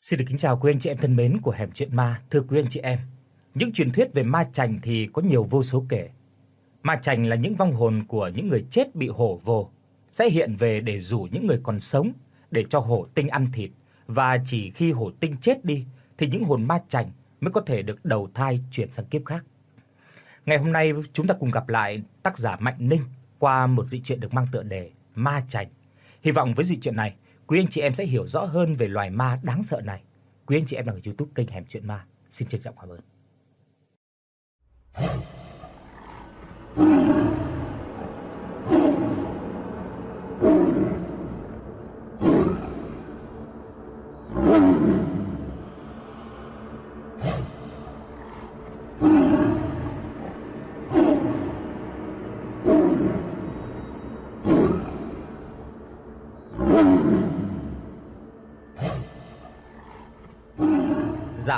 Xin được kính chào quý anh chị em thân mến của Hẻm Chuyện Ma, thưa quý anh chị em. Những truyền thuyết về ma chành thì có nhiều vô số kể. Ma chành là những vong hồn của những người chết bị hổ vồ, sẽ hiện về để rủ những người còn sống để cho hổ tinh ăn thịt và chỉ khi hổ tinh chết đi thì những hồn ma chành mới có thể được đầu thai chuyển sang kiếp khác. Ngày hôm nay chúng ta cùng gặp lại tác giả Mạnh Ninh qua một dị truyện được mang tựa đề Ma chành. Hy vọng với dị truyện này quý anh chị em sẽ hiểu rõ hơn về loài ma đáng sợ này. Quý anh chị em đang ở YouTube kênh Hẻm Chuyện Ma, xin trân trọng cảm ơn.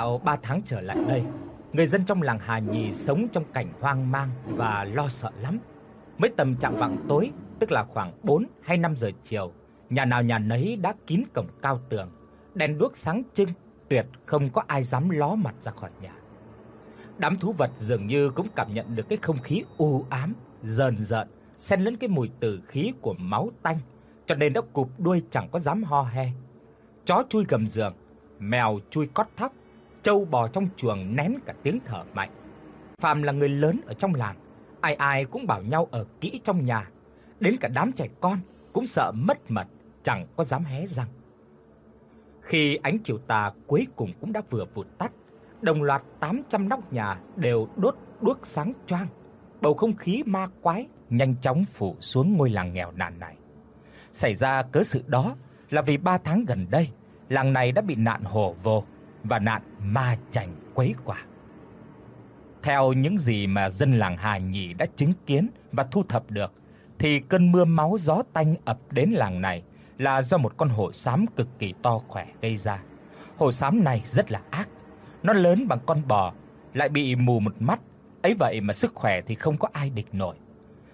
Dạo 3 tháng trở lại đây, người dân trong làng Hà Nhì sống trong cảnh hoang mang và lo sợ lắm. Mới tầm chạm vạng tối, tức là khoảng 4 hay 5 giờ chiều, nhà nào nhà nấy đã kín cổng cao tường, đèn đuốc sáng trưng, tuyệt không có ai dám ló mặt ra khỏi nhà. Đám thú vật dường như cũng cảm nhận được cái không khí u ám, rờn rợn, xen lẫn cái mùi tử khí của máu tanh, cho nên đã cụp đuôi chẳng có dám ho he. Chó chui gầm giường, mèo chui cót thóc, trâu bò trong chuồng nén cả tiếng thở mạnh. Phàm là người lớn ở trong làng, ai ai cũng bảo nhau ở kỹ trong nhà, đến cả đám trẻ con cũng sợ mất mật, chẳng có dám hé răng. Khi ánh chiều tà cuối cùng cũng đã vừa vụt tắt, đồng loạt 800 nóc nhà đều đốt đuốc sáng choang. Bầu không khí ma quái nhanh chóng phủ xuống ngôi làng nghèo nàn này. Xảy ra cớ sự đó là vì 3 tháng gần đây, làng này đã bị nạn hổ vồ và nạn ma chành quấy quả. Theo những gì mà dân làng Hà Nhì đã chứng kiến và thu thập được thì cơn mưa máu gió tanh ập đến làng này là do một con hổ xám cực kỳ to khỏe gây ra. Hổ xám này rất là ác. Nó lớn bằng con bò, lại bị mù một mắt, ấy vậy mà sức khỏe thì không có ai địch nổi.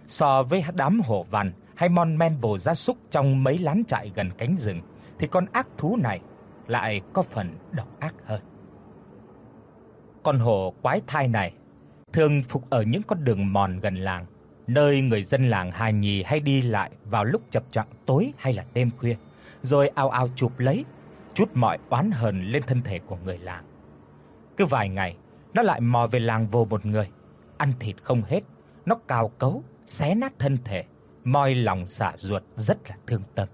So với đám hổ vằn hay mon men vồ gia súc trong mấy lán trại gần cánh rừng thì con ác thú này lại có phần độc ác hơn. Con hổ quái thai này thường phục ở những con đường mòn gần làng, nơi người dân làng Hà Nhì hay đi lại vào lúc chập choạng tối hay là đêm khuya, rồi ao ao chụp lấy, chút mọi oán hờn lên thân thể của người làng. Cứ vài ngày, nó lại mò về làng vô một người, ăn thịt không hết, nó cào cấu, xé nát thân thể, moi lòng xả ruột rất là thương tâm.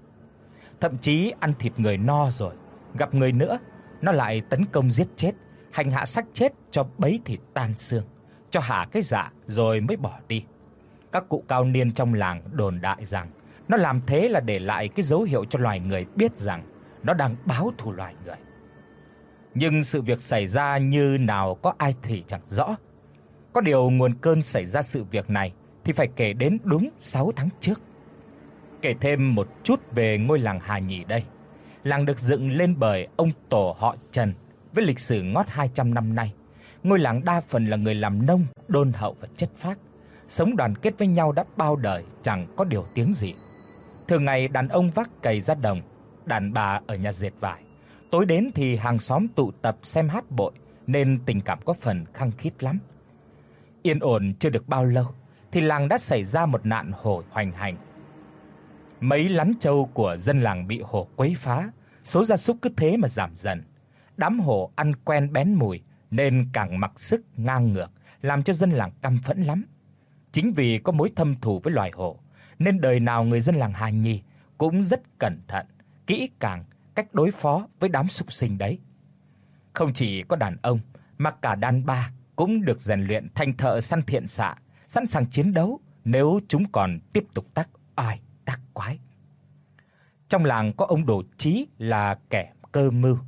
Thậm chí ăn thịt người no rồi, gặp người nữa, nó lại tấn công giết chết, hành hạ xác chết cho bấy thịt tan xương, cho hạ cái dạ rồi mới bỏ đi. Các cụ cao niên trong làng đồn đại rằng nó làm thế là để lại cái dấu hiệu cho loài người biết rằng nó đang báo thù loài người. Nhưng sự việc xảy ra như nào có ai thì chẳng rõ. Có điều nguồn cơn xảy ra sự việc này thì phải kể đến đúng 6 tháng trước. Kể thêm một chút về ngôi làng Hà nhị đây làng được dựng lên bởi ông tổ họ Trần với lịch sử ngót 200 năm nay. Ngôi làng đa phần là người làm nông, đôn hậu và chất phác, sống đoàn kết với nhau đã bao đời chẳng có điều tiếng gì. Thường ngày đàn ông vác cày ra đồng, đàn bà ở nhà dệt vải. Tối đến thì hàng xóm tụ tập xem hát bội nên tình cảm có phần khăng khít lắm. Yên ổn chưa được bao lâu thì làng đã xảy ra một nạn hổ hoành hành Mấy lán trâu của dân làng bị hổ quấy phá, số gia súc cứ thế mà giảm dần. Đám hổ ăn quen bén mùi nên càng mặc sức ngang ngược, làm cho dân làng căm phẫn lắm. Chính vì có mối thâm thù với loài hổ, nên đời nào người dân làng Hà Nhi cũng rất cẩn thận, kỹ càng cách đối phó với đám súc sinh đấy. Không chỉ có đàn ông mà cả đàn bà cũng được rèn luyện thành thợ săn thiện xạ, sẵn sàng chiến đấu nếu chúng còn tiếp tục tác oai đắc quái. Trong làng có ông Đồ Chí là kẻ cơ mưu,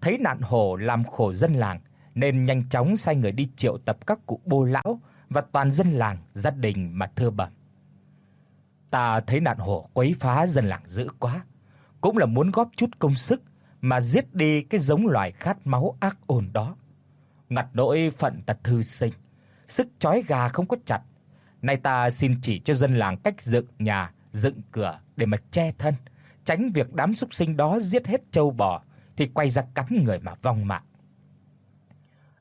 thấy nạn hổ làm khổ dân làng nên nhanh chóng sai người đi triệu tập các cụ bô lão và toàn dân làng gia đình mà thưa bẩm. Ta thấy nạn hổ quấy phá dân làng dữ quá, cũng là muốn góp chút công sức mà giết đi cái giống loài khát máu ác ôn đó. Ngặt nỗi phận ta thư sinh, sức chói gà không có chặt, nay ta xin chỉ cho dân làng cách dựng nhà dựng cửa để mà che thân, tránh việc đám súc sinh đó giết hết trâu bò thì quay ra cắn người mà vong mạng.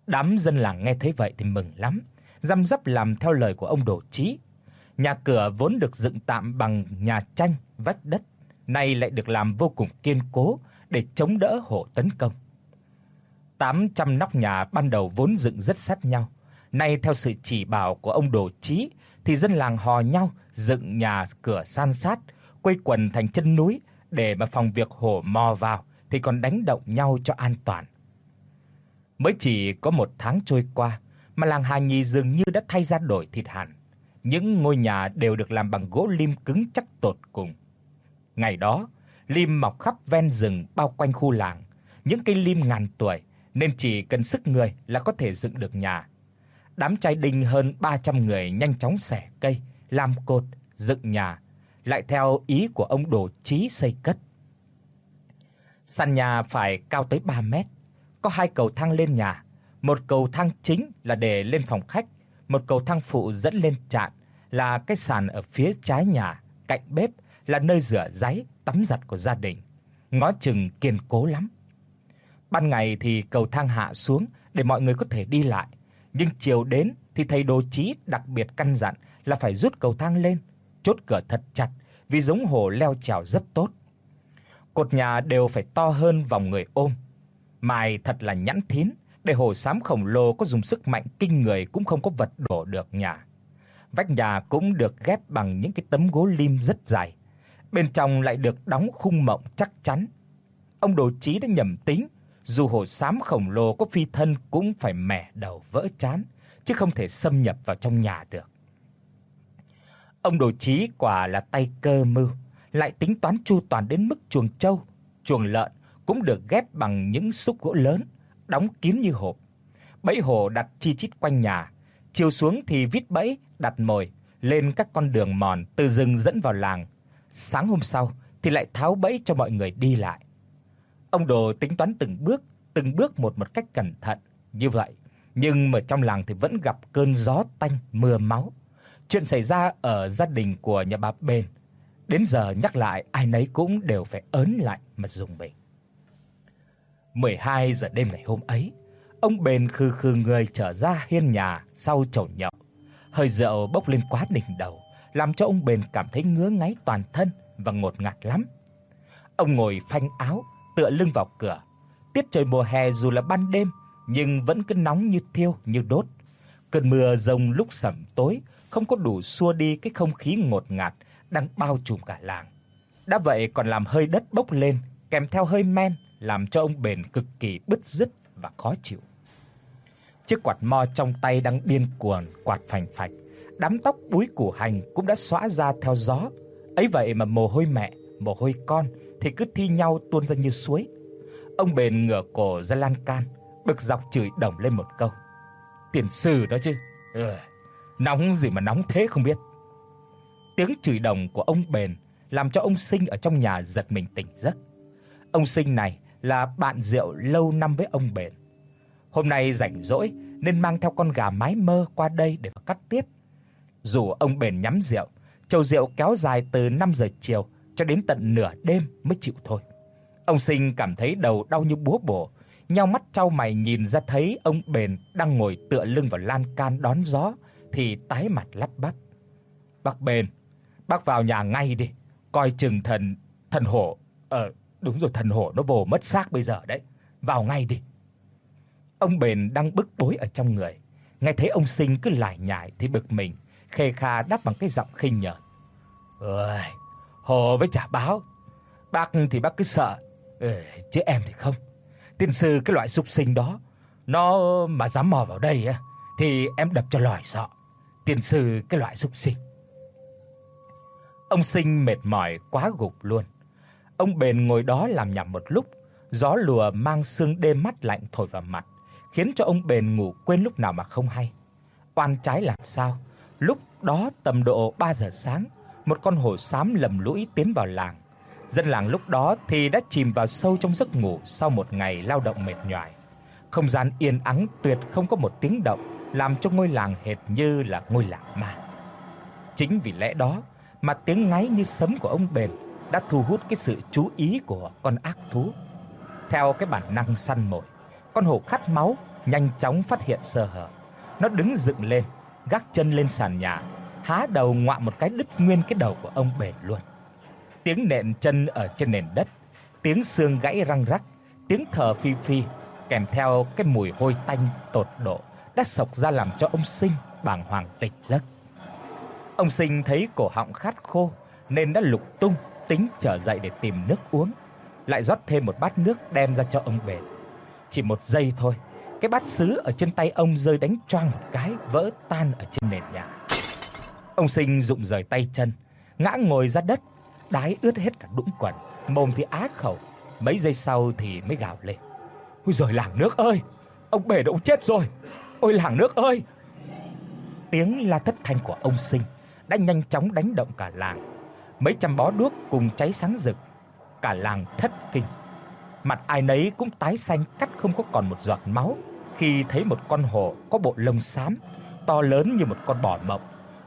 Đám dân làng nghe thấy vậy thì mừng lắm, răm rắp làm theo lời của ông Đồ Chí. Nhà cửa vốn được dựng tạm bằng nhà tranh, vách đất, nay lại được làm vô cùng kiên cố để chống đỡ hộ tấn công. 800 nóc nhà ban đầu vốn dựng rất sát nhau, nay theo sự chỉ bảo của ông Đồ Chí thì dân làng hò nhau dựng nhà cửa san sát, quây quần thành chân núi để mà phòng việc hổ mò vào thì còn đánh động nhau cho an toàn. Mới chỉ có một tháng trôi qua mà làng Hà Nhi dường như đã thay ra đổi thịt hẳn. Những ngôi nhà đều được làm bằng gỗ lim cứng chắc tột cùng. Ngày đó, lim mọc khắp ven rừng bao quanh khu làng, những cây lim ngàn tuổi nên chỉ cần sức người là có thể dựng được nhà. Đám trai đình hơn 300 người nhanh chóng xẻ cây, làm cột, dựng nhà, lại theo ý của ông Đồ Chí xây cất. Sàn nhà phải cao tới 3 mét, có hai cầu thang lên nhà, một cầu thang chính là để lên phòng khách, một cầu thang phụ dẫn lên trạn là cái sàn ở phía trái nhà, cạnh bếp là nơi rửa ráy, tắm giặt của gia đình. ngõ chừng kiên cố lắm. Ban ngày thì cầu thang hạ xuống để mọi người có thể đi lại, nhưng chiều đến thì thầy Đồ Chí đặc biệt căn dặn là phải rút cầu thang lên, chốt cửa thật chặt vì giống hồ leo trèo rất tốt. Cột nhà đều phải to hơn vòng người ôm. Mài thật là nhẵn thín, để hồ xám khổng lồ có dùng sức mạnh kinh người cũng không có vật đổ được nhà. Vách nhà cũng được ghép bằng những cái tấm gỗ lim rất dày. Bên trong lại được đóng khung mộng chắc chắn. Ông Đồ Chí đã nhầm tính, dù hồ xám khổng lồ có phi thân cũng phải mẻ đầu vỡ chán, chứ không thể xâm nhập vào trong nhà được. Ông Đồ Chí quả là tay cơ mưu, lại tính toán chu toàn đến mức chuồng trâu, chuồng lợn cũng được ghép bằng những xúc gỗ lớn, đóng kín như hộp. Bẫy hổ đặt chi chít quanh nhà, chiều xuống thì vít bẫy đặt mồi lên các con đường mòn từ rừng dẫn vào làng. Sáng hôm sau thì lại tháo bẫy cho mọi người đi lại. Ông Đồ tính toán từng bước, từng bước một một cách cẩn thận như vậy, nhưng mà trong làng thì vẫn gặp cơn gió tanh mưa máu. Chuyện xảy ra ở gia đình của nhà bà Bền, đến giờ nhắc lại ai nấy cũng đều phải ớn lạnh mà dùng mình. 12 giờ đêm ngày hôm ấy, ông Bền khư khư người trở ra hiên nhà sau chầu nhậu. Hơi rượu bốc lên quá đỉnh đầu, làm cho ông Bền cảm thấy ngứa ngáy toàn thân và ngột ngạt lắm. Ông ngồi phanh áo, tựa lưng vào cửa. Tiết trời mùa hè dù là ban đêm nhưng vẫn cứ nóng như thiêu như đốt. Cơn mưa rông lúc sẩm tối không có đủ xua đi cái không khí ngột ngạt đang bao trùm cả làng. Đã vậy còn làm hơi đất bốc lên kèm theo hơi men làm cho ông Bền cực kỳ bứt rứt và khó chịu. Chiếc quạt mo trong tay đang điên cuồng quạt phành phạch, đám tóc búi củ hành cũng đã xõa ra theo gió. Ấy vậy mà mồ hôi mẹ, mồ hôi con thì cứ thi nhau tuôn ra như suối. Ông Bền ngửa cổ ra lan can, bực dọc chửi đồng lên một câu. Tiền sử đó chứ. Ừ, nóng gì mà nóng thế không biết. Tiếng chửi đồng của ông Bền làm cho ông Sinh ở trong nhà giật mình tỉnh giấc. Ông Sinh này là bạn rượu lâu năm với ông Bền. Hôm nay rảnh rỗi nên mang theo con gà mái mơ qua đây để mà cắt tiết. Dù ông Bền nhắm rượu, chầu rượu kéo dài từ 5 giờ chiều cho đến tận nửa đêm mới chịu thôi. Ông Sinh cảm thấy đầu đau như búa bổ, nhao mắt chau mày nhìn ra thấy ông Bền đang ngồi tựa lưng vào lan can đón gió thì tái mặt lắp bắp. "Bác Bền, bác vào nhà ngay đi, coi chừng thần thần hổ ờ Đúng rồi thần hổ nó vồ mất xác bây giờ đấy. Vào ngay đi. Ông Bền đang bức bối ở trong người, nghe thấy ông Sinh cứ lải nhải thì bực mình, khê kha đáp bằng cái giọng khinh nhợt. "Ơi, hồ với trả báo. Bác thì bác cứ sợ, ừ, chứ em thì không. Tiên sư cái loại súc sinh đó, nó mà dám mò vào đây á thì em đập cho lòi sọ tiền sư cái loại súc sinh." Ông Sinh mệt mỏi quá gục luôn. Ông bền ngồi đó làm nhảm một lúc, gió lùa mang sương đêm mát lạnh thổi vào mặt, khiến cho ông bền ngủ quên lúc nào mà không hay. Oan trái làm sao? Lúc đó tầm độ 3 giờ sáng, một con hổ xám lầm lũi tiến vào làng. Dân làng lúc đó thì đã chìm vào sâu trong giấc ngủ sau một ngày lao động mệt nhoài. Không gian yên ắng tuyệt không có một tiếng động, làm cho ngôi làng hệt như là ngôi làng ma. Chính vì lẽ đó mà tiếng ngáy như sấm của ông bền đã thu hút cái sự chú ý của con ác thú. Theo cái bản năng săn mồi, con hổ khát máu nhanh chóng phát hiện sơ hở. Nó đứng dựng lên, gác chân lên sàn nhà, há đầu ngoạm một cái đứt nguyên cái đầu của ông bền luôn. Tiếng nện chân ở trên nền đất, tiếng xương gãy răng rắc, tiếng thở phi phi kèm theo cái mùi hôi tanh tột độ đã sộc ra làm cho ông Sinh bàng hoàng tỉnh giấc. Ông Sinh thấy cổ họng khát khô nên đã lục tung tính trở dậy để tìm nước uống, lại rót thêm một bát nước đem ra cho ông bền. Chỉ một giây thôi, cái bát sứ ở trên tay ông rơi đánh choang một cái vỡ tan ở trên nền nhà. Ông Sinh rụng rời tay chân, ngã ngồi ra đất, đái ướt hết cả đũng quần, mồm thì á khẩu, mấy giây sau thì mới gào lên. Ôi giời làng nước ơi, ông bể đã chết rồi. Ôi làng nước ơi. Tiếng la thất thanh của ông Sinh đã nhanh chóng đánh động cả làng. Mấy trăm bó đuốc cùng cháy sáng rực, cả làng thất kinh. Mặt ai nấy cũng tái xanh cắt không có còn một giọt máu khi thấy một con hổ có bộ lông xám, to lớn như một con bò mộng,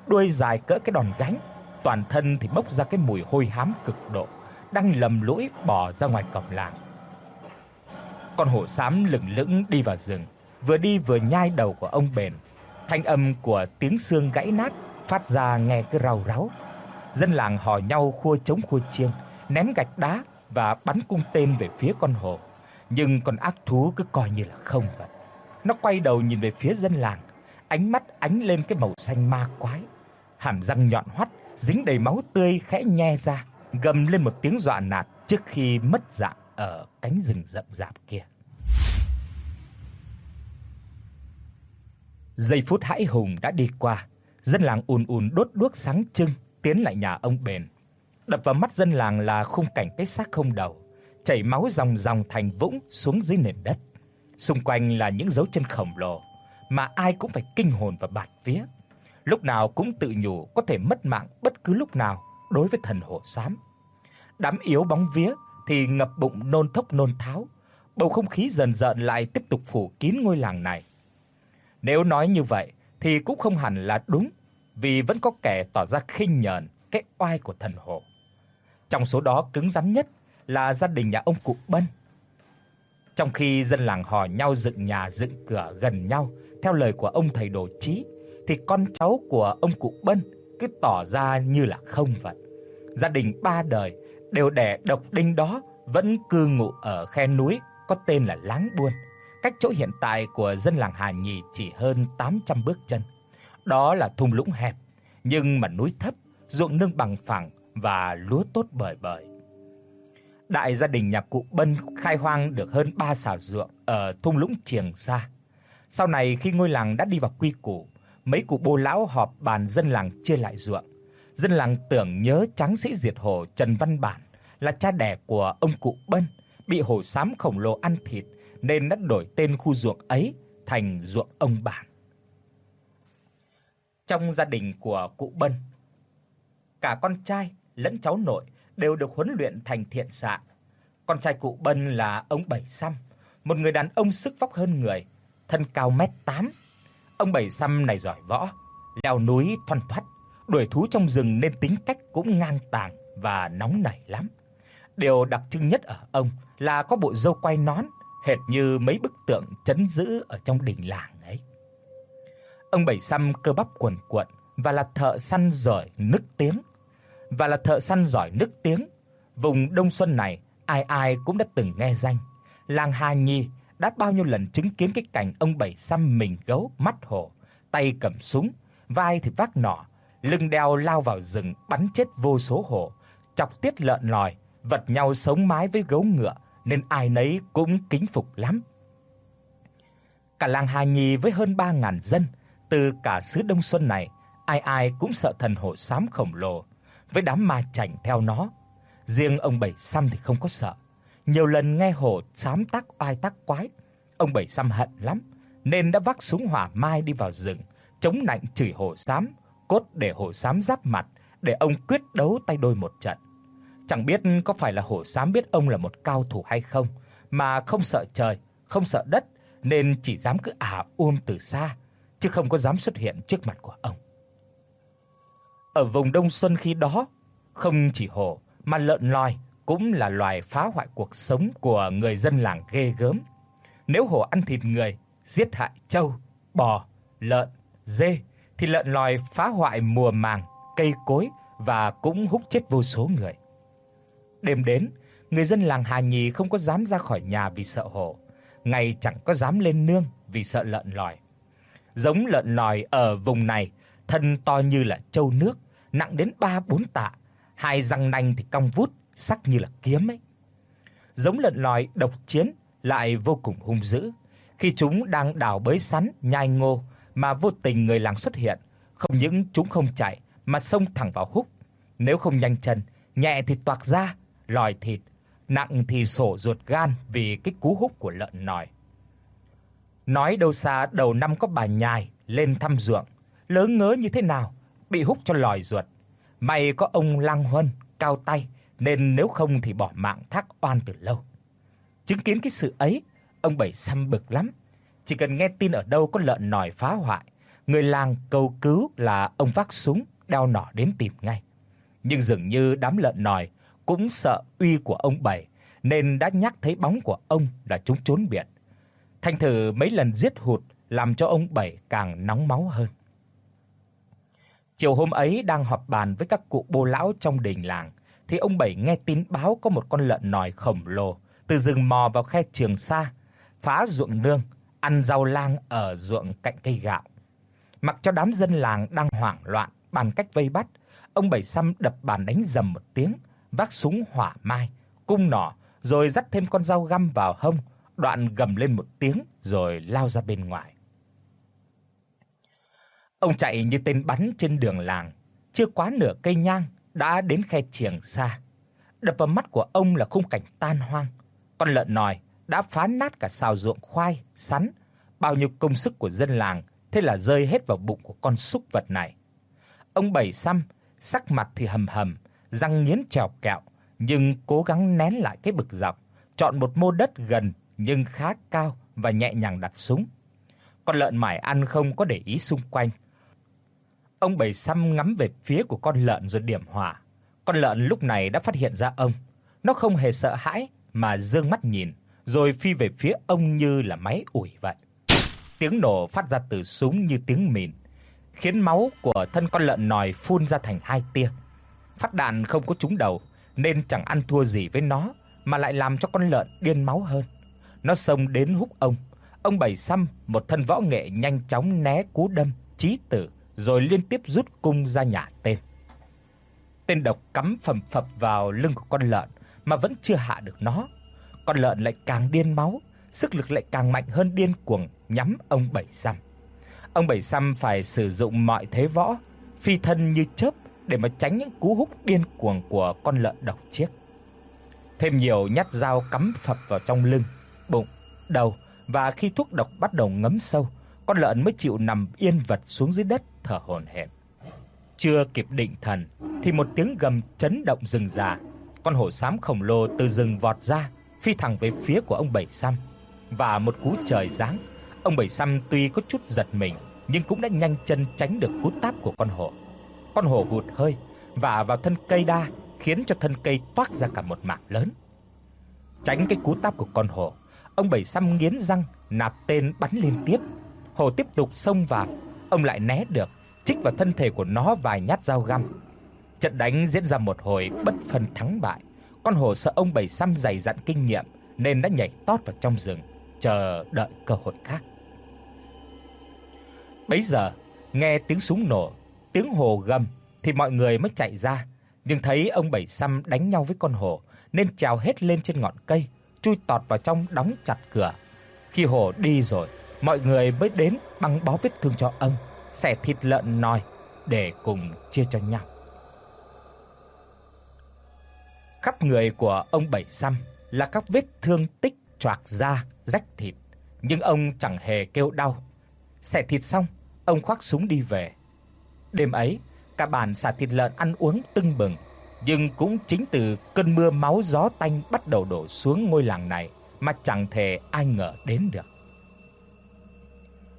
đuôi dài cỡ cái đòn gánh, toàn thân thì bốc ra cái mùi hôi hám cực độ, đang lầm lũi bò ra ngoài cổng làng. Con hổ xám lững lững đi vào rừng, vừa đi vừa nhai đầu của ông bền. Thanh âm của tiếng xương gãy nát phát ra nghe cứ rau ráu. Dân làng hò nhau khua trống khua chiêng, ném gạch đá và bắn cung tên về phía con hổ, nhưng con ác thú cứ coi như là không vậy. Nó quay đầu nhìn về phía dân làng, ánh mắt ánh lên cái màu xanh ma quái, hàm răng nhọn hoắt dính đầy máu tươi khẽ nhe ra, gầm lên một tiếng dọa nạt trước khi mất dạng ở cánh rừng rậm rạp kia. Giây phút hãi hùng đã đi qua, dân làng ùn ùn đốt đuốc sáng trưng tiến lại nhà ông bền. Đập vào mắt dân làng là khung cảnh cái xác không đầu, chảy máu ròng ròng thành vũng xuống dưới nền đất. Xung quanh là những dấu chân khổng lồ mà ai cũng phải kinh hồn và bạt vía. Lúc nào cũng tự nhủ có thể mất mạng bất cứ lúc nào đối với thần hổ xám. Đám yếu bóng vía thì ngập bụng nôn thốc nôn tháo, bầu không khí dần dần lại tiếp tục phủ kín ngôi làng này. Nếu nói như vậy thì cũng không hẳn là đúng, vì vẫn có kẻ tỏ ra khinh nhờn cái oai của thần hộ Trong số đó cứng rắn nhất là gia đình nhà ông cụ Bân. Trong khi dân làng hò nhau dựng nhà dựng cửa gần nhau theo lời của ông thầy đồ trí thì con cháu của ông cụ Bân cứ tỏ ra như là không vậy. Gia đình ba đời đều đẻ độc đinh đó vẫn cư ngụ ở khe núi có tên là Láng Buôn, cách chỗ hiện tại của dân làng Hà Nhì chỉ hơn 800 bước chân. Đó là thung lũng hẹp, nhưng mà núi thấp, ruộng nương bằng phẳng và lúa tốt bời bời. Đại gia đình nhà cụ Bân khai hoang được hơn 3 sào ruộng ở thung lũng Triềng Sa. Sau này khi ngôi làng đã đi vào quy củ, mấy cụ bô lão họp bàn dân làng chia lại ruộng. Dân làng tưởng nhớ tráng sĩ diệt hổ Trần Văn Bản là cha đẻ của ông cụ Bân bị hổ xám khổng lồ ăn thịt nên đã đổi tên khu ruộng ấy thành ruộng ông Bản. Trong gia đình của cụ Bân, cả con trai lẫn cháu nội đều được huấn luyện thành thiện xạ. Con trai cụ Bân là ông Bảy Săm, một người đàn ông sức vóc hơn người, thân cao mét 8. Ông Bảy Săm này giỏi võ, leo núi thoăn thoắt, đuổi thú trong rừng nên tính cách cũng ngang tàng và nóng nảy lắm. Điều đặc trưng nhất ở ông là có bộ râu quai nón, hệt như mấy bức tượng trấn giữ ở trong đình làng ấy. Ông Bảy Săm cơ bắp quần quật và là thợ săn giỏi nức tiếng. Và là thợ săn giỏi nức tiếng, vùng Đông Xuân này ai ai cũng đã từng nghe danh. Làng Hà Nhi đã bao nhiêu lần chứng kiến cái cảnh ông Bảy Săm mình gấu mắt hổ, tay cầm súng, vai thì vác nỏ, lưng đeo lao vào rừng bắn chết vô số hổ, chọc tiết lợn lòi vật nhau sống mái với gấu ngựa nên ai nấy cũng kính phục lắm. Cả làng Hà nhi với hơn 3000 dân từ cả xứ Đông Xuân này, ai ai cũng sợ thần hổ xám khổng lồ với đám ma chảnh theo nó. Riêng ông Bảy sam thì không có sợ. Nhiều lần nghe hổ xám tác oai tác quái, ông Bảy sam hận lắm nên đã vác súng hỏa mai đi vào rừng, chống nạnh chửi hổ xám, cốt để hổ xám giáp mặt để ông quyết đấu tay đôi một trận. Chẳng biết có phải là hổ xám biết ông là một cao thủ hay không, mà không sợ trời, không sợ đất nên chỉ dám cứ ả um từ xa, chứ không có dám xuất hiện trước mặt của ông. Ở vùng Đông Xuân khi đó, không chỉ hổ mà lợn lòi cũng là loài phá hoại cuộc sống của người dân làng ghê gớm. Nếu hổ ăn thịt người, giết hại trâu, bò, lợn, dê thì lợn lòi phá hoại mùa màng, cây cối và cũng húc chết vô số người. Đêm đến, người dân làng Hà Nhì không có dám ra khỏi nhà vì sợ hổ, ngày chẳng có dám lên nương vì sợ lợn lòi. Giống lợn lòi ở vùng này, thân to như là trâu nước, nặng đến 3 4 tạ, hai răng nanh thì cong vút, sắc như là kiếm ấy. Giống lợn lòi độc chiến lại vô cùng hung dữ. Khi chúng đang đào bới sắn, nhai ngô mà vô tình người làng xuất hiện, không những chúng không chạy mà xông thẳng vào húc. Nếu không nhanh chân, nhẹ thì toạc ra, lòi thịt, nặng thì sổ ruột gan vì cái cú húc của lợn nòi. Nói đâu xa đầu năm có bà nhài lên thăm ruộng, lớn ngớ như thế nào, bị húc cho lòi ruột. May có ông Lăng Huân cao tay nên nếu không thì bỏ mạng thác oan từ lâu. Chứng kiến cái sự ấy, ông Bảy xăm bực lắm. Chỉ cần nghe tin ở đâu có lợn nòi phá hoại, người làng cầu cứu là ông vác súng đeo nỏ đến tìm ngay. Nhưng dường như đám lợn nòi cũng sợ uy của ông Bảy nên đã nhắc thấy bóng của ông là chúng trốn biệt. Thành thử mấy lần giết hụt làm cho ông Bảy càng nóng máu hơn. Chiều hôm ấy đang họp bàn với các cụ bô lão trong đình làng thì ông Bảy nghe tin báo có một con lợn nòi khổng lồ từ rừng mò vào khe Trường Sa, phá ruộng nương, ăn rau lang ở ruộng cạnh cây gạo. Mặc cho đám dân làng đang hoảng loạn bàn cách vây bắt, ông Bảy xăm đập bàn đánh rầm một tiếng, vác súng hỏa mai, cung nỏ rồi dắt thêm con dao găm vào hông, đoạn gầm lên một tiếng rồi lao ra bên ngoài. Ông chạy như tên bắn trên đường làng, chưa quá nửa cây nhang đã đến khe Trường xa Đập vào mắt của ông là khung cảnh tan hoang. Con lợn nòi đã phá nát cả sào ruộng khoai, sắn, bao nhiêu công sức của dân làng thế là rơi hết vào bụng của con súc vật này. Ông Bảy Xăm sắc mặt thì hầm hầm, răng nghiến trèo kẹo, nhưng cố gắng nén lại cái bực dọc, chọn một mô đất gần nhưng khá cao và nhẹ nhàng đặt súng. Con lợn mải ăn không có để ý xung quanh. Ông Bảy Xăm ngắm về phía của con lợn rồi điểm hỏa. Con lợn lúc này đã phát hiện ra ông, nó không hề sợ hãi mà dương mắt nhìn, rồi phi về phía ông như là máy ủi vậy. Tiếng nổ phát ra từ súng như tiếng mìn, khiến máu của thân con lợn nòi phun ra thành hai tia. Phát đạn không có trúng đầu nên chẳng ăn thua gì với nó, mà lại làm cho con lợn điên máu hơn. Nó xông đến húc ông. Ông Bảy Xăm, một thân võ nghệ nhanh chóng né cú đâm chí tử, rồi liên tiếp rút cung ra nhả tên. Tên độc cắm phầm phập vào lưng của con lợn mà vẫn chưa hạ được nó. Con lợn lại càng điên máu, sức lực lại càng mạnh hơn điên cuồng nhắm ông Bảy Xăm. Ông Bảy Xăm phải sử dụng mọi thế võ, phi thân như chớp để mà tránh những cú húc điên cuồng của con lợn độc chiếc. Thêm nhiều nhát dao cắm phập vào trong lưng, bụng, đầu và khi thuốc độc bắt đầu ngấm sâu, con lợn mới chịu nằm yên vật xuống dưới đất thở hổn hển. Chưa kịp định thần thì một tiếng gầm chấn động rừng già, con hổ xám khổng lồ từ rừng vọt ra, phi thẳng về phía của ông Bảy sam và một cú trời giáng Ông Bảy sam tuy có chút giật mình, nhưng cũng đã nhanh chân tránh được cú táp của con hổ. Con hổ hụt hơi và vào thân cây đa, khiến cho thân cây toác ra cả một mảng lớn. Tránh cái cú táp của con hổ, ông Bảy Xăm nghiến răng nạp tên bắn liên tiếp. Hổ tiếp tục xông vào, ông lại né được, chích vào thân thể của nó vài nhát dao găm. Trận đánh diễn ra một hồi bất phân thắng bại. Con hổ sợ ông Bảy Xăm dày dặn kinh nghiệm nên đã nhảy tót vào trong rừng, chờ đợi cơ hội khác. Bấy giờ, nghe tiếng súng nổ, tiếng hổ gầm thì mọi người mới chạy ra, nhưng thấy ông Bảy Săm đánh nhau với con hổ nên trèo hết lên trên ngọn cây, chui tọt vào trong đóng chặt cửa. Khi hổ đi rồi, mọi người mới đến băng bó vết thương cho ông, xẻ thịt lợn nòi để cùng chia cho nhau. Khắp người của ông Bảy Săm là các vết thương tích choạc da, rách thịt, nhưng ông chẳng hề kêu đau. Xẻ thịt xong, ông khoác súng đi về. Đêm ấy, cả bản xả thịt lợn ăn uống tưng bừng, nhưng cũng chính từ cơn mưa máu gió tanh bắt đầu đổ xuống ngôi làng này mà chẳng thể ai ngờ đến được.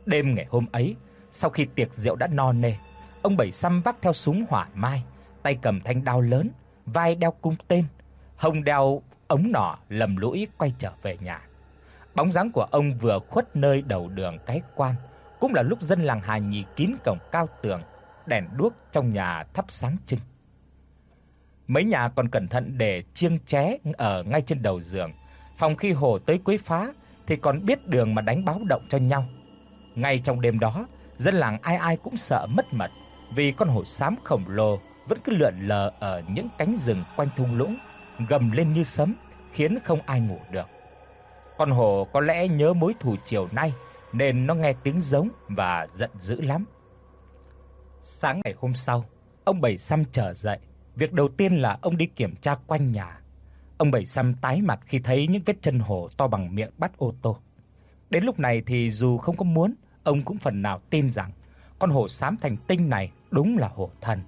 Đêm ngày hôm ấy, sau khi tiệc rượu đã no nê, ông Bảy Săm vác theo súng hỏa mai, tay cầm thanh đao lớn, vai đeo cung tên, hông đeo ống nỏ lầm lũi quay trở về nhà. Bóng dáng của ông vừa khuất nơi đầu đường cái quan, cũng là lúc dân làng Hà Nhì kín cổng cao tường, đèn đuốc trong nhà thắp sáng trưng. Mấy nhà còn cẩn thận để chiêng ché ở ngay trên đầu giường, phòng khi hồ tới quấy phá thì còn biết đường mà đánh báo động cho nhau. Ngay trong đêm đó, dân làng ai ai cũng sợ mất mật vì con hổ xám khổng lồ vẫn cứ lượn lờ ở những cánh rừng quanh thung lũng, gầm lên như sấm, khiến không ai ngủ được. Con hổ có lẽ nhớ mối thù chiều nay nên nó nghe tiếng giống và giận dữ lắm. Sáng ngày hôm sau, ông Bảy sam trở dậy, việc đầu tiên là ông đi kiểm tra quanh nhà. Ông Bảy sam tái mặt khi thấy những vết chân hổ to bằng miệng bắt ô tô. Đến lúc này thì dù không có muốn, ông cũng phần nào tin rằng con hổ xám thành tinh này đúng là hổ thần.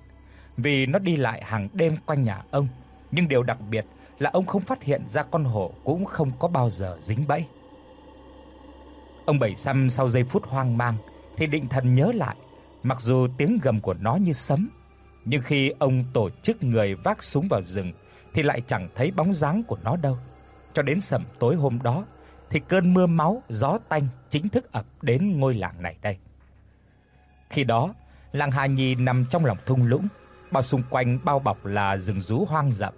Vì nó đi lại hàng đêm quanh nhà ông, nhưng điều đặc biệt là ông không phát hiện ra con hổ cũng không có bao giờ dính bẫy. Ông Bảy sam sau giây phút hoang mang thì định thần nhớ lại, mặc dù tiếng gầm của nó như sấm, nhưng khi ông tổ chức người vác súng vào rừng thì lại chẳng thấy bóng dáng của nó đâu. Cho đến sẩm tối hôm đó thì cơn mưa máu, gió tanh chính thức ập đến ngôi làng này đây. Khi đó, làng Hà Nhi nằm trong lòng thung lũng, bao xung quanh bao bọc là rừng rú hoang rậm.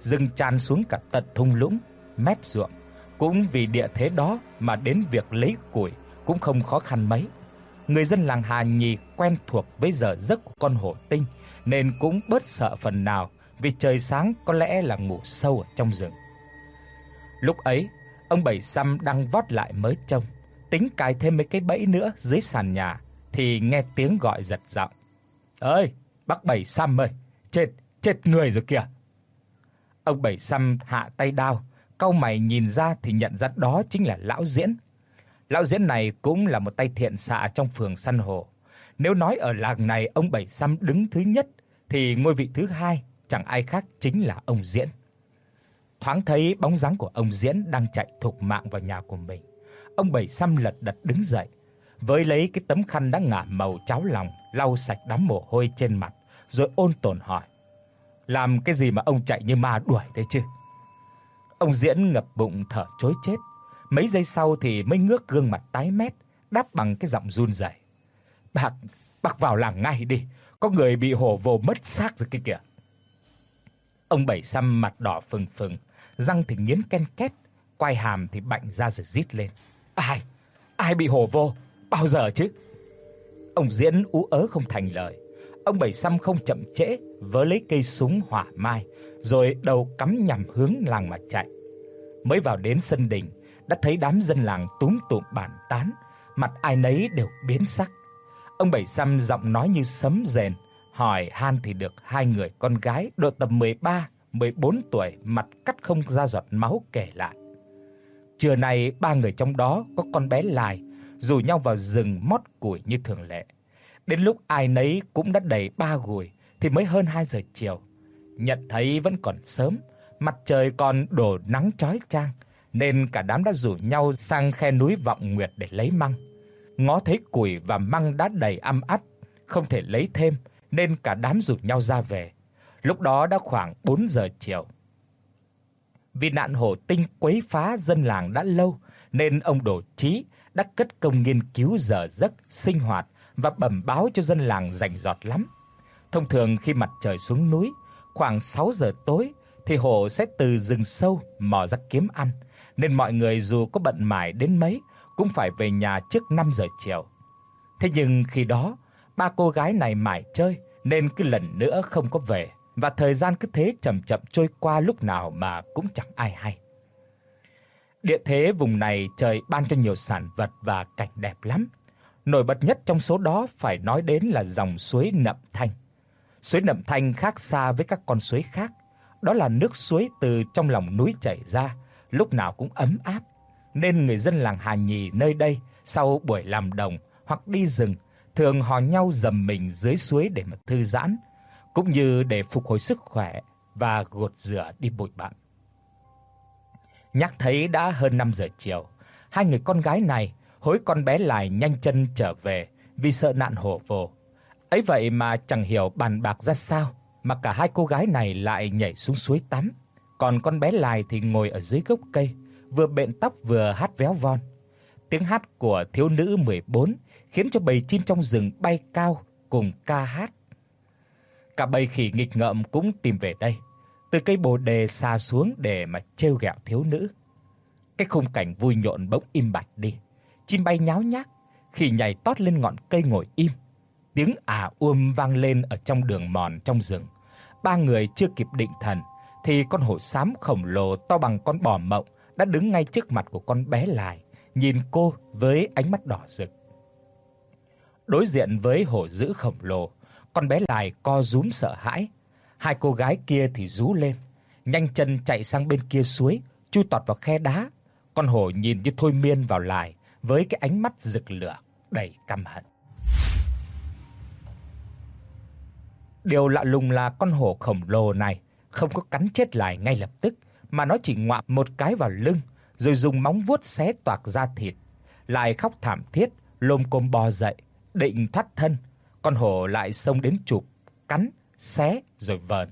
Rừng tràn xuống cả tận thung lũng, mép ruộng. Cũng vì địa thế đó mà đến việc lấy củi cũng không khó khăn mấy. Người dân làng Hà Nhì quen thuộc với giờ giấc của con hổ tinh nên cũng bớt sợ phần nào vì trời sáng có lẽ là ngủ sâu ở trong rừng. Lúc ấy, ông Bảy Săm đang vót lại mới trông, tính cài thêm mấy cái bẫy nữa dưới sàn nhà thì nghe tiếng gọi giật giọng. "Ơi, bác Bảy Săm ơi, chết chết người rồi kìa." Ông Bảy Săm hạ tay đao, cau mày nhìn ra thì nhận ra đó chính là lão Diễn. Lão Diễn này cũng là một tay thiện xạ trong phường săn hổ. Nếu nói ở làng này ông Bảy Sam đứng thứ nhất thì ngôi vị thứ hai chẳng ai khác chính là ông Diễn. Thoáng thấy bóng dáng của ông Diễn đang chạy thục mạng vào nhà của mình. Ông Bảy Sam lật đật đứng dậy, với lấy cái tấm khăn đã ngả màu cháo lòng, lau sạch đám mồ hôi trên mặt, rồi ôn tồn hỏi: "Làm cái gì mà ông chạy như ma đuổi thế chứ?" Ông Diễn ngập bụng thở chối chết, mấy giây sau thì mới ngước gương mặt tái mét, đáp bằng cái giọng run rẩy: "Bác, bác vào làng ngay đi, có người bị hổ vồ mất xác rồi kia kìa." Ông Bảy Săm mặt đỏ phừng phừng, răng thì nghiến ken két, quai hàm thì bạnh ra rồi rít lên. "Ai? Ai bị hổ vô? Bao giờ chứ?" Ông Diễn ú ớ không thành lời. Ông Bảy Săm không chậm trễ, vớ lấy cây súng hỏa mai, rồi đầu cắm nhằm hướng làng mà chạy. Mới vào đến sân đình, đã thấy đám dân làng túm tụm bàn tán, mặt ai nấy đều biến sắc. Ông Bảy Săm giọng nói như sấm rền, hỏi han thì được hai người con gái độ tầm 13, 14 tuổi mặt cắt không ra giọt máu kể lại. Trưa nay ba người trong đó có con bé Lài rủ nhau vào rừng mót củi như thường lệ. Đến lúc ai nấy cũng đã đầy ba gùi thì mới hơn 2 giờ chiều. Nhận thấy vẫn còn sớm, mặt trời còn đổ nắng chói chang nên cả đám đã rủ nhau sang khe núi Vọng Nguyệt để lấy măng. Ngó thấy củi và măng đã đầy âm ắt, không thể lấy thêm nên cả đám rủ nhau ra về. Lúc đó đã khoảng 4 giờ chiều. Vì nạn hổ tinh quấy phá dân làng đã lâu nên ông Đồ Chí đã cất công nghiên cứu giờ giấc sinh hoạt và bẩm báo cho dân làng rành rọt lắm. Thông thường khi mặt trời xuống núi, khoảng 6 giờ tối thì hổ sẽ từ rừng sâu mò ra kiếm ăn, nên mọi người dù có bận mải đến mấy cũng phải về nhà trước 5 giờ chiều. Thế nhưng khi đó, ba cô gái này mải chơi nên cứ lần nữa không có về và thời gian cứ thế chậm chậm trôi qua lúc nào mà cũng chẳng ai hay. Địa thế vùng này trời ban cho nhiều sản vật và cảnh đẹp lắm. Nổi bật nhất trong số đó phải nói đến là dòng suối Nậm Thanh. Suối Nậm Thanh khác xa với các con suối khác, đó là nước suối từ trong lòng núi chảy ra, lúc nào cũng ấm áp, nên người dân làng Hà Nhì nơi đây sau buổi làm đồng hoặc đi rừng thường hò nhau dầm mình dưới suối để mà thư giãn, cũng như để phục hồi sức khỏe và gột rửa đi bụi bặm. Nhắc thấy đã hơn 5 giờ chiều, hai người con gái này hối con bé lại nhanh chân trở về vì sợ nạn hổ vồ. Ấy vậy mà chẳng hiểu bàn bạc ra sao mà cả hai cô gái này lại nhảy xuống suối tắm còn con bé Lai thì ngồi ở dưới gốc cây, vừa bện tóc vừa hát véo von. Tiếng hát của thiếu nữ 14 khiến cho bầy chim trong rừng bay cao cùng ca hát. Cả bầy khỉ nghịch ngợm cũng tìm về đây, từ cây bồ đề xa xuống để mà trêu ghẹo thiếu nữ. Cái khung cảnh vui nhộn bỗng im bặt đi. Chim bay nháo nhác, khỉ nhảy tót lên ngọn cây ngồi im. Tiếng ả uôm vang lên ở trong đường mòn trong rừng. Ba người chưa kịp định thần thì con hổ xám khổng lồ to bằng con bò mộng đã đứng ngay trước mặt của con bé Lài, nhìn cô với ánh mắt đỏ rực. Đối diện với hổ dữ khổng lồ, con bé Lài co rúm sợ hãi, hai cô gái kia thì rú lên, nhanh chân chạy sang bên kia suối, chui tọt vào khe đá. Con hổ nhìn như thôi miên vào Lài với cái ánh mắt rực lửa đầy căm hận. Điều lạ lùng là con hổ khổng lồ này không có cắn chết lại ngay lập tức, mà nó chỉ ngoạm một cái vào lưng, rồi dùng móng vuốt xé toạc da thịt. Lại khóc thảm thiết, lồm cồm bò dậy, định thoát thân, con hổ lại xông đến chụp, cắn, xé rồi vờn.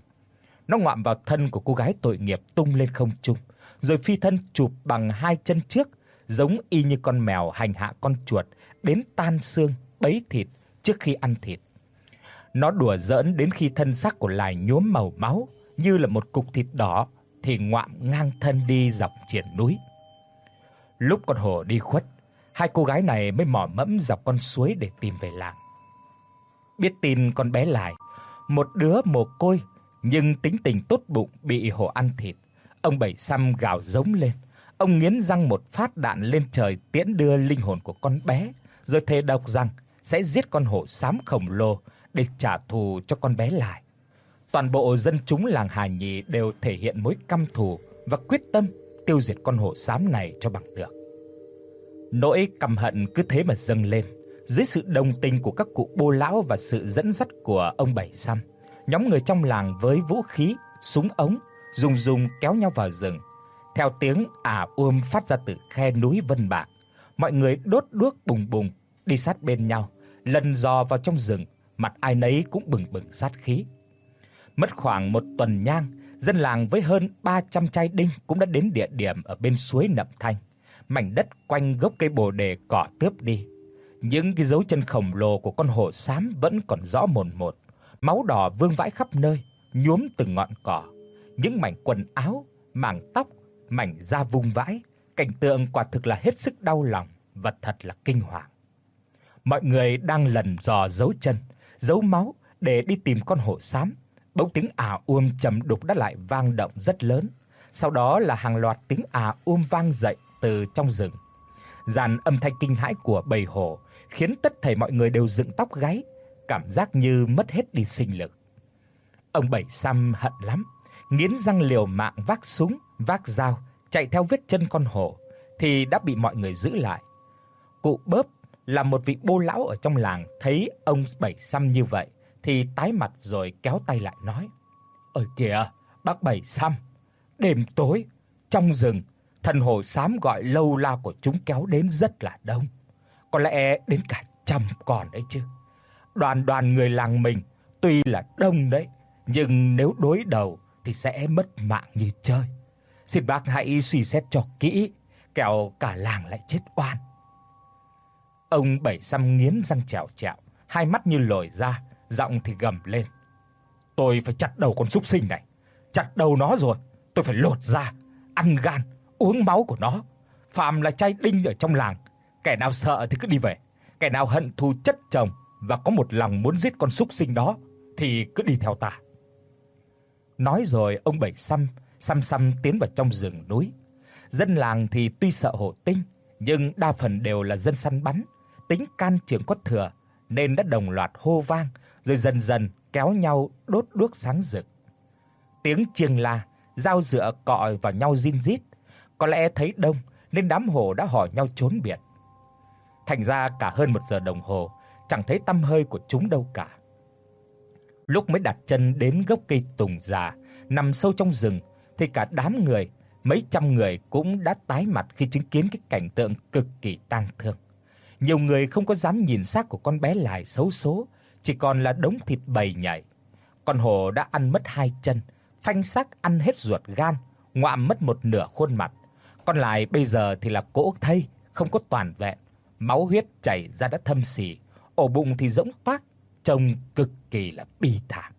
Nó ngoạm vào thân của cô gái tội nghiệp tung lên không trung, rồi phi thân chụp bằng hai chân trước, giống y như con mèo hành hạ con chuột đến tan xương, bấy thịt trước khi ăn thịt. Nó đùa giỡn đến khi thân xác của Lài nhuốm màu máu như là một cục thịt đỏ thì ngoạm ngang thân đi dọc triển núi. Lúc con hổ đi khuất, hai cô gái này mới mò mẫm dọc con suối để tìm về làng. Biết tin con bé lại, một đứa mồ côi nhưng tính tình tốt bụng bị hổ ăn thịt, ông bảy xăm gào giống lên. Ông nghiến răng một phát đạn lên trời tiễn đưa linh hồn của con bé, rồi thề độc rằng sẽ giết con hổ xám khổng lồ để trả thù cho con bé lại. Toàn bộ dân chúng làng Hà nhị đều thể hiện mối căm thù và quyết tâm tiêu diệt con hổ xám này cho bằng được. Nỗi căm hận cứ thế mà dâng lên, dưới sự đồng tình của các cụ bô lão và sự dẫn dắt của ông Bảy sam nhóm người trong làng với vũ khí, súng ống, dùng dùng kéo nhau vào rừng. Theo tiếng ả ươm phát ra từ khe núi Vân Bạc, mọi người đốt đuốc bùng bùng đi sát bên nhau, lần dò vào trong rừng, mặt ai nấy cũng bừng bừng sát khí. Mất khoảng một tuần nhang, dân làng với hơn 300 chai đinh cũng đã đến địa điểm ở bên suối Nậm Thanh. Mảnh đất quanh gốc cây bồ đề cỏ tướp đi. Những cái dấu chân khổng lồ của con hổ xám vẫn còn rõ mồn một, máu đỏ vương vãi khắp nơi, nhuốm từng ngọn cỏ. Những mảnh quần áo, mảng tóc, mảnh da vung vãi, cảnh tượng quả thực là hết sức đau lòng và thật là kinh hoàng. Mọi người đang lần dò dấu chân, dấu máu để đi tìm con hổ xám Bỗng tiếng ả um trầm đục đã lại vang động rất lớn. Sau đó là hàng loạt tiếng ả um vang dậy từ trong rừng. Dàn âm thanh kinh hãi của bầy hổ khiến tất thảy mọi người đều dựng tóc gáy, cảm giác như mất hết đi sinh lực. Ông Bảy Xăm hận lắm, nghiến răng liều mạng vác súng, vác dao, chạy theo vết chân con hổ thì đã bị mọi người giữ lại. Cụ Bớp là một vị bô lão ở trong làng thấy ông Bảy Xăm như vậy thì tái mặt rồi kéo tay lại nói: "Ơi kìa, bác Bảy Sam, đêm tối trong rừng, thần hồ xám gọi lâu la của chúng kéo đến rất là đông, có lẽ đến cả trăm con đấy chứ. Đoàn đoàn người làng mình tuy là đông đấy, nhưng nếu đối đầu thì sẽ mất mạng như chơi. Xin bác hãy suy xét cho kỹ, kẻo cả làng lại chết oan." Ông Bảy Sam nghiến răng trèo trẹo, hai mắt như lồi ra, giọng thì gầm lên. Tôi phải chặt đầu con súc sinh này, chặt đầu nó rồi, tôi phải lột da, ăn gan, uống máu của nó. Phàm là trai đinh ở trong làng, kẻ nào sợ thì cứ đi về, kẻ nào hận thù chất chồng và có một lòng muốn giết con súc sinh đó thì cứ đi theo ta. Nói rồi ông Bảy Xăm xăm xăm tiến vào trong rừng núi. Dân làng thì tuy sợ hổ tinh, nhưng đa phần đều là dân săn bắn, tính can trường có thừa nên đã đồng loạt hô vang rồi dần dần kéo nhau đốt đuốc sáng rực. Tiếng chiêng la, dao dựa cọ vào nhau zin rít, có lẽ thấy đông nên đám hổ đã hỏi nhau trốn biệt. Thành ra cả hơn một giờ đồng hồ chẳng thấy tăm hơi của chúng đâu cả. Lúc mới đặt chân đến gốc cây tùng già nằm sâu trong rừng thì cả đám người, mấy trăm người cũng đã tái mặt khi chứng kiến cái cảnh tượng cực kỳ tang thương. Nhiều người không có dám nhìn xác của con bé lại xấu số chỉ còn là đống thịt bầy nhảy. Con hổ đã ăn mất hai chân, phanh xác ăn hết ruột gan, ngoạm mất một nửa khuôn mặt, còn lại bây giờ thì là cỗ thây, không có toàn vẹn, máu huyết chảy ra đã thâm sỉ, ổ bụng thì rỗng toác, trông cực kỳ là bi thảm.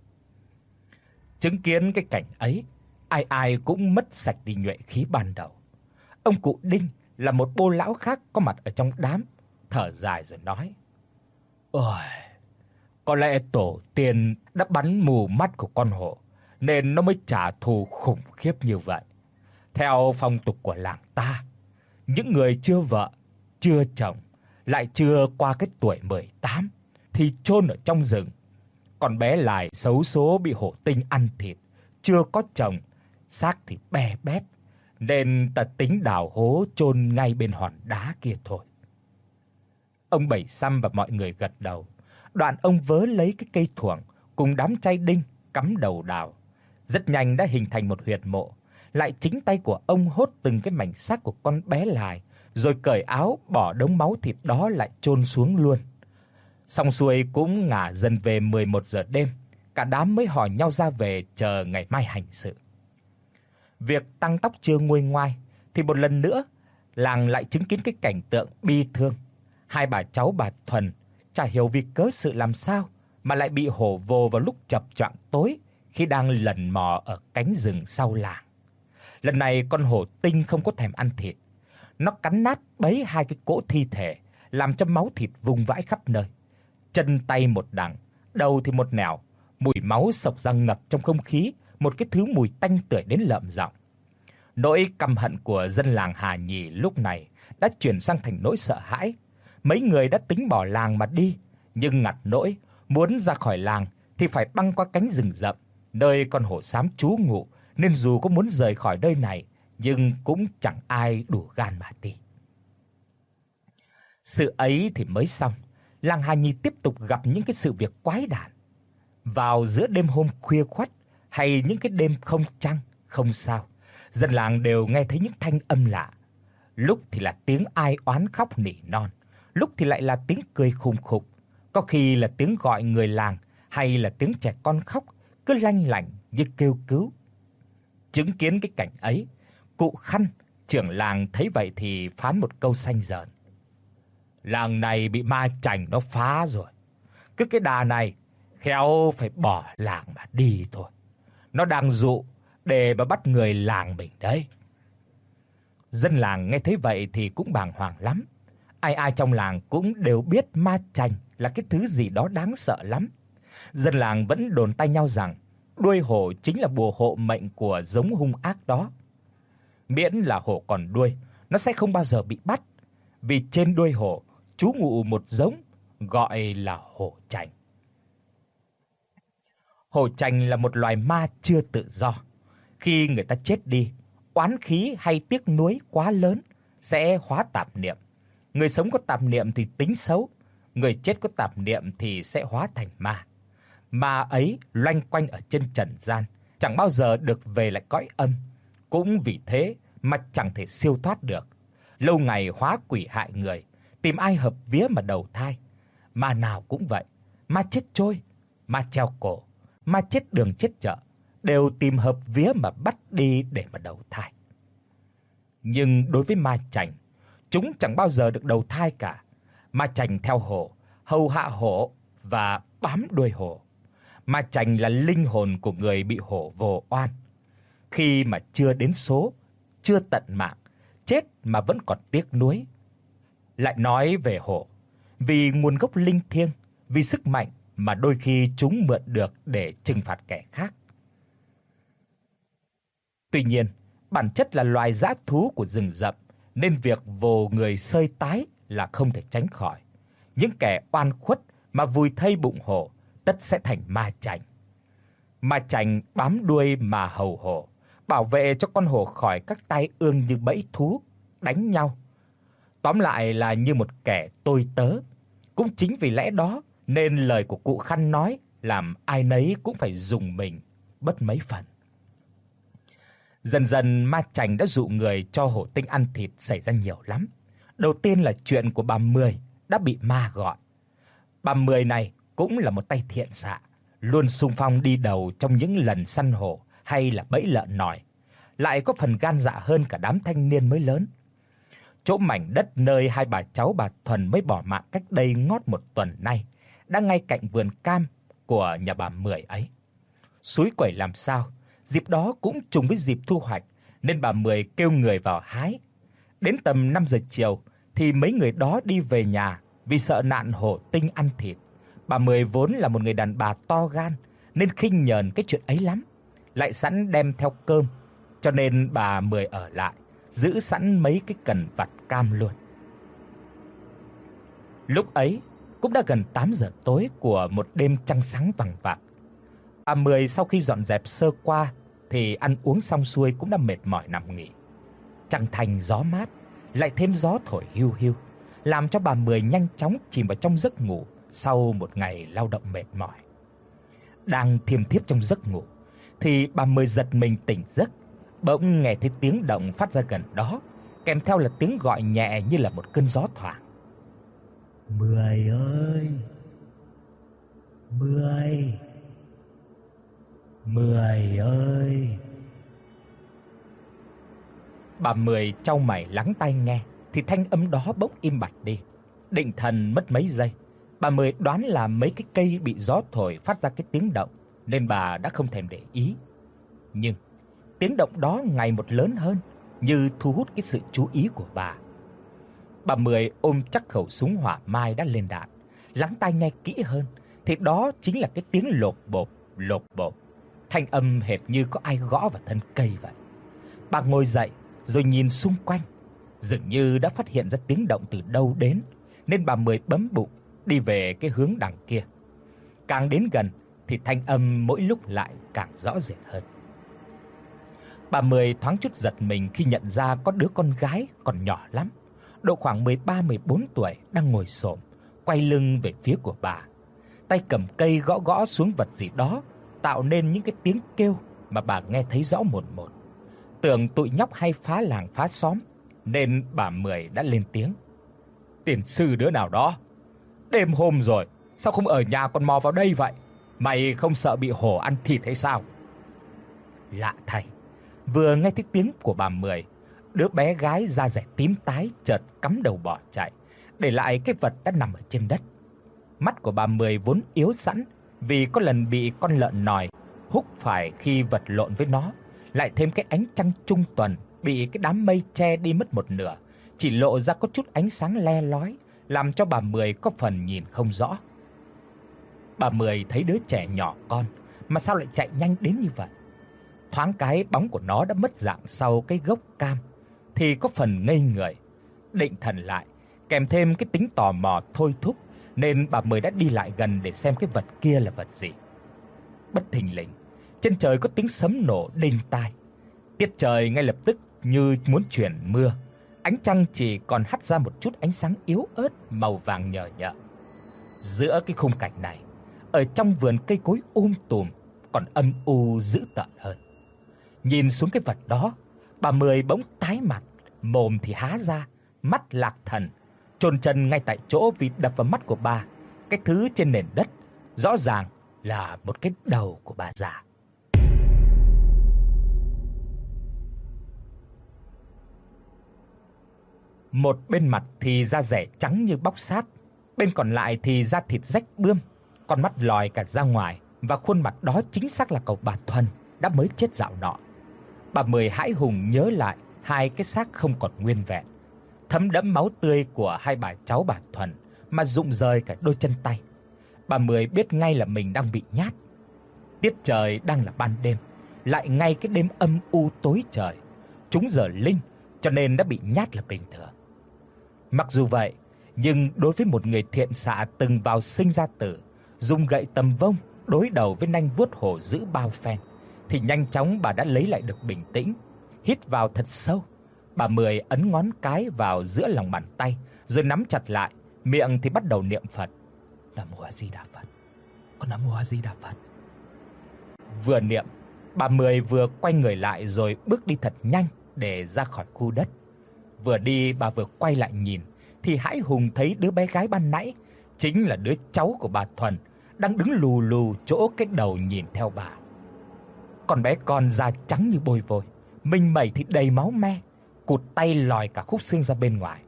Chứng kiến cái cảnh ấy, ai ai cũng mất sạch đi nhuệ khí ban đầu. Ông cụ Đinh là một bô lão khác có mặt ở trong đám, thở dài rồi nói: "Ôi, có lẽ tổ tiên đã bắn mù mắt của con hổ nên nó mới trả thù khủng khiếp như vậy. Theo phong tục của làng ta, những người chưa vợ, chưa chồng, lại chưa qua cái tuổi 18 thì chôn ở trong rừng. Còn bé lại xấu số bị hổ tinh ăn thịt, chưa có chồng, xác thì bè bét, nên ta tính đào hố chôn ngay bên hòn đá kia thôi. Ông Bảy xăm và mọi người gật đầu. Đoạn ông vớ lấy cái cây thuồng cùng đám chai đinh cắm đầu đào. Rất nhanh đã hình thành một huyệt mộ, lại chính tay của ông hốt từng cái mảnh xác của con bé lại, rồi cởi áo bỏ đống máu thịt đó lại chôn xuống luôn. Xong xuôi cũng ngả dần về 11 giờ đêm, cả đám mới hỏi nhau ra về chờ ngày mai hành sự. Việc tăng tóc chưa nguôi ngoai thì một lần nữa làng lại chứng kiến cái cảnh tượng bi thương. Hai bà cháu bà Thuần chả hiểu vì cớ sự làm sao mà lại bị hổ vồ vào lúc chập choạng tối khi đang lần mò ở cánh rừng sau làng. Lần này con hổ tinh không có thèm ăn thịt. Nó cắn nát bấy hai cái cỗ thi thể, làm cho máu thịt vung vãi khắp nơi. Chân tay một đằng, đầu thì một nẻo, mùi máu sộc ra ngập trong không khí, một cái thứ mùi tanh tưởi đến lợm giọng. Nỗi căm hận của dân làng Hà Nhì lúc này đã chuyển sang thành nỗi sợ hãi. Mấy người đã tính bỏ làng mà đi, nhưng ngặt nỗi muốn ra khỏi làng thì phải băng qua cánh rừng rậm, nơi con hổ xám trú ngụ, nên dù có muốn rời khỏi nơi này, nhưng cũng chẳng ai đủ gan mà đi. Sự ấy thì mới xong, làng Hà Nhi tiếp tục gặp những cái sự việc quái đản. Vào giữa đêm hôm khuya khoắt hay những cái đêm không trăng, không sao, dân làng đều nghe thấy những thanh âm lạ. Lúc thì là tiếng ai oán khóc nỉ non, lúc thì lại là tiếng cười khùng khục, có khi là tiếng gọi người làng hay là tiếng trẻ con khóc cứ lanh lảnh như kêu cứu. Chứng kiến cái cảnh ấy, cụ Khăn, trưởng làng thấy vậy thì phán một câu xanh dờn. Làng này bị ma chảnh nó phá rồi. Cứ cái đà này, khéo phải bỏ làng mà đi thôi. Nó đang dụ để mà bắt người làng mình đấy. Dân làng nghe thấy vậy thì cũng bàng hoàng lắm. Ai ai trong làng cũng đều biết ma chành là cái thứ gì đó đáng sợ lắm. Dân làng vẫn đồn tay nhau rằng đuôi hổ chính là bùa hộ mệnh của giống hung ác đó. Miễn là hổ còn đuôi, nó sẽ không bao giờ bị bắt, vì trên đuôi hổ trú ngụ một giống gọi là hổ chành. Hổ chành là một loài ma chưa tự do. Khi người ta chết đi, oán khí hay tiếc nuối quá lớn sẽ hóa tạp niệm. Người sống có tạp niệm thì tính xấu, người chết có tạp niệm thì sẽ hóa thành ma. Ma ấy loanh quanh ở trên trần gian, chẳng bao giờ được về lại cõi âm, cũng vì thế mà chẳng thể siêu thoát được. Lâu ngày hóa quỷ hại người, tìm ai hợp vía mà đầu thai. Ma nào cũng vậy, ma chết trôi, ma treo cổ, ma chết đường chết chợ, đều tìm hợp vía mà bắt đi để mà đầu thai. Nhưng đối với ma chành, chúng chẳng bao giờ được đầu thai cả. Ma chành theo hổ, hầu hạ hổ và bám đuôi hổ. Ma chành là linh hồn của người bị hổ vồ oan. Khi mà chưa đến số, chưa tận mạng, chết mà vẫn còn tiếc nuối. Lại nói về hổ, vì nguồn gốc linh thiêng, vì sức mạnh mà đôi khi chúng mượn được để trừng phạt kẻ khác. Tuy nhiên, bản chất là loài dã thú của rừng rậm nên việc vồ người sơi tái là không thể tránh khỏi. Những kẻ oan khuất mà vùi thây bụng hổ tất sẽ thành ma chành. Ma chành bám đuôi mà hầu hổ, bảo vệ cho con hổ khỏi các tai ương như bẫy thú, đánh nhau. Tóm lại là như một kẻ tôi tớ. Cũng chính vì lẽ đó nên lời của cụ Khăn nói làm ai nấy cũng phải dùng mình bất mấy phần. Dần dần ma chành đã dụ người cho hổ tinh ăn thịt xảy ra nhiều lắm. Đầu tiên là chuyện của bà Mười đã bị ma gọi. Bà Mười này cũng là một tay thiện xạ, luôn xung phong đi đầu trong những lần săn hổ hay là bẫy lợn nòi. lại có phần gan dạ hơn cả đám thanh niên mới lớn. Chỗ mảnh đất nơi hai bà cháu bà Thuần mới bỏ mạng cách đây ngót một tuần nay, đang ngay cạnh vườn cam của nhà bà Mười ấy. Suối quẩy làm sao, dịp đó cũng trùng với dịp thu hoạch nên bà Mười kêu người vào hái. Đến tầm 5 giờ chiều thì mấy người đó đi về nhà vì sợ nạn hổ tinh ăn thịt. Bà Mười vốn là một người đàn bà to gan nên khinh nhờn cái chuyện ấy lắm, lại sẵn đem theo cơm, cho nên bà Mười ở lại, giữ sẵn mấy cái cần vặt cam luôn. Lúc ấy cũng đã gần 8 giờ tối của một đêm trăng sáng vằng vặc. Bà Mười sau khi dọn dẹp sơ qua thì ăn uống xong xuôi cũng đã mệt mỏi nằm nghỉ. Trăng thành gió mát, lại thêm gió thổi hiu hiu, làm cho bà Mười nhanh chóng chìm vào trong giấc ngủ sau một ngày lao động mệt mỏi. Đang thiêm thiếp trong giấc ngủ thì bà Mười giật mình tỉnh giấc, bỗng nghe thấy tiếng động phát ra gần đó, kèm theo là tiếng gọi nhẹ như là một cơn gió thoảng. Mười ơi! Mười! Mười ơi! Bà Mười chau mày lắng tai nghe thì thanh âm đó bỗng im bặt đi. Định thần mất mấy giây, bà Mười đoán là mấy cái cây bị gió thổi phát ra cái tiếng động nên bà đã không thèm để ý. Nhưng tiếng động đó ngày một lớn hơn, như thu hút cái sự chú ý của bà. Bà Mười ôm chắc khẩu súng hỏa mai đã lên đạn, lắng tai nghe kỹ hơn thì đó chính là cái tiếng lộp bộp, lộp bộp. Thanh âm hệt như có ai gõ vào thân cây vậy. Bà ngồi dậy rồi nhìn xung quanh, dường như đã phát hiện ra tiếng động từ đâu đến, nên bà Mười bấm bụng đi về cái hướng đằng kia. Càng đến gần thì thanh âm mỗi lúc lại càng rõ rệt hơn. Bà Mười thoáng chút giật mình khi nhận ra có đứa con gái còn nhỏ lắm, độ khoảng 13-14 tuổi đang ngồi xổm, quay lưng về phía của bà. Tay cầm cây gõ gõ xuống vật gì đó, tạo nên những cái tiếng kêu mà bà nghe thấy rõ một một. Tưởng tụi nhóc hay phá làng phá xóm, nên bà Mười đã lên tiếng. "Tiền sư đứa nào đó, đêm hôm rồi, sao không ở nhà còn mò vào đây vậy? Mày không sợ bị hổ ăn thịt hay sao?" Lạ thay, vừa nghe thấy tiếng của bà Mười, đứa bé gái da dẻ tím tái chợt cắm đầu bỏ chạy, để lại cái vật đã nằm ở trên đất. Mắt của bà Mười vốn yếu sẵn vì có lần bị con lợn nòi húc phải khi vật lộn với nó, lại thêm cái ánh trăng trung tuần bị cái đám mây che đi mất một nửa, chỉ lộ ra có chút ánh sáng le lói, làm cho bà Mười có phần nhìn không rõ. Bà Mười thấy đứa trẻ nhỏ con mà sao lại chạy nhanh đến như vậy? Thoáng cái bóng của nó đã mất dạng sau cái gốc cam thì có phần ngây người. Định thần lại, kèm thêm cái tính tò mò thôi thúc nên bà Mười đã đi lại gần để xem cái vật kia là vật gì. Bất thình lình, trên trời có tiếng sấm nổ đinh tai. Tiết trời ngay lập tức như muốn chuyển mưa, ánh trăng chỉ còn hắt ra một chút ánh sáng yếu ớt màu vàng nhờ nhợ. Giữa cái khung cảnh này, ở trong vườn cây cối um tùm còn âm u dữ tợn hơn. Nhìn xuống cái vật đó, bà Mười bỗng tái mặt, mồm thì há ra, mắt lạc thần, chôn chân ngay tại chỗ vì đập vào mắt của bà, cái thứ trên nền đất rõ ràng là một cái đầu của bà già. Một bên mặt thì da rẻ trắng như bóc sáp, bên còn lại thì da thịt rách bươm, con mắt lòi cả ra ngoài và khuôn mặt đó chính xác là cậu bà Thuần đã mới chết dạo nọ. Bà Mười hãi hùng nhớ lại hai cái xác không còn nguyên vẹn, thấm đẫm máu tươi của hai bà cháu bà Thuần mà rụng rời cả đôi chân tay. Bà Mười biết ngay là mình đang bị nhát. Tiết trời đang là ban đêm, lại ngay cái đêm âm u tối trời, chúng giờ linh cho nên đã bị nhát là bình thường. Mặc dù vậy, nhưng đối với một người thiện xạ từng vào sinh ra tử, dùng gậy tầm vông đối đầu với nanh vuốt hổ dữ bao phen, thì nhanh chóng bà đã lấy lại được bình tĩnh, hít vào thật sâu. Bà Mười ấn ngón cái vào giữa lòng bàn tay, rồi nắm chặt lại, miệng thì bắt đầu niệm Phật. Nam Mô A Di Đà Phật. Con Nam Mô A Di Đà Phật. Vừa niệm, bà Mười vừa quay người lại rồi bước đi thật nhanh để ra khỏi khu đất. Vừa đi bà vừa quay lại nhìn thì Hãi Hùng thấy đứa bé gái ban nãy chính là đứa cháu của bà Thuần đang đứng lù lù chỗ cái đầu nhìn theo bà. Con bé con da trắng như bôi vôi, mình mẩy thì đầy máu me, cụt tay lòi cả khúc xương ra bên ngoài.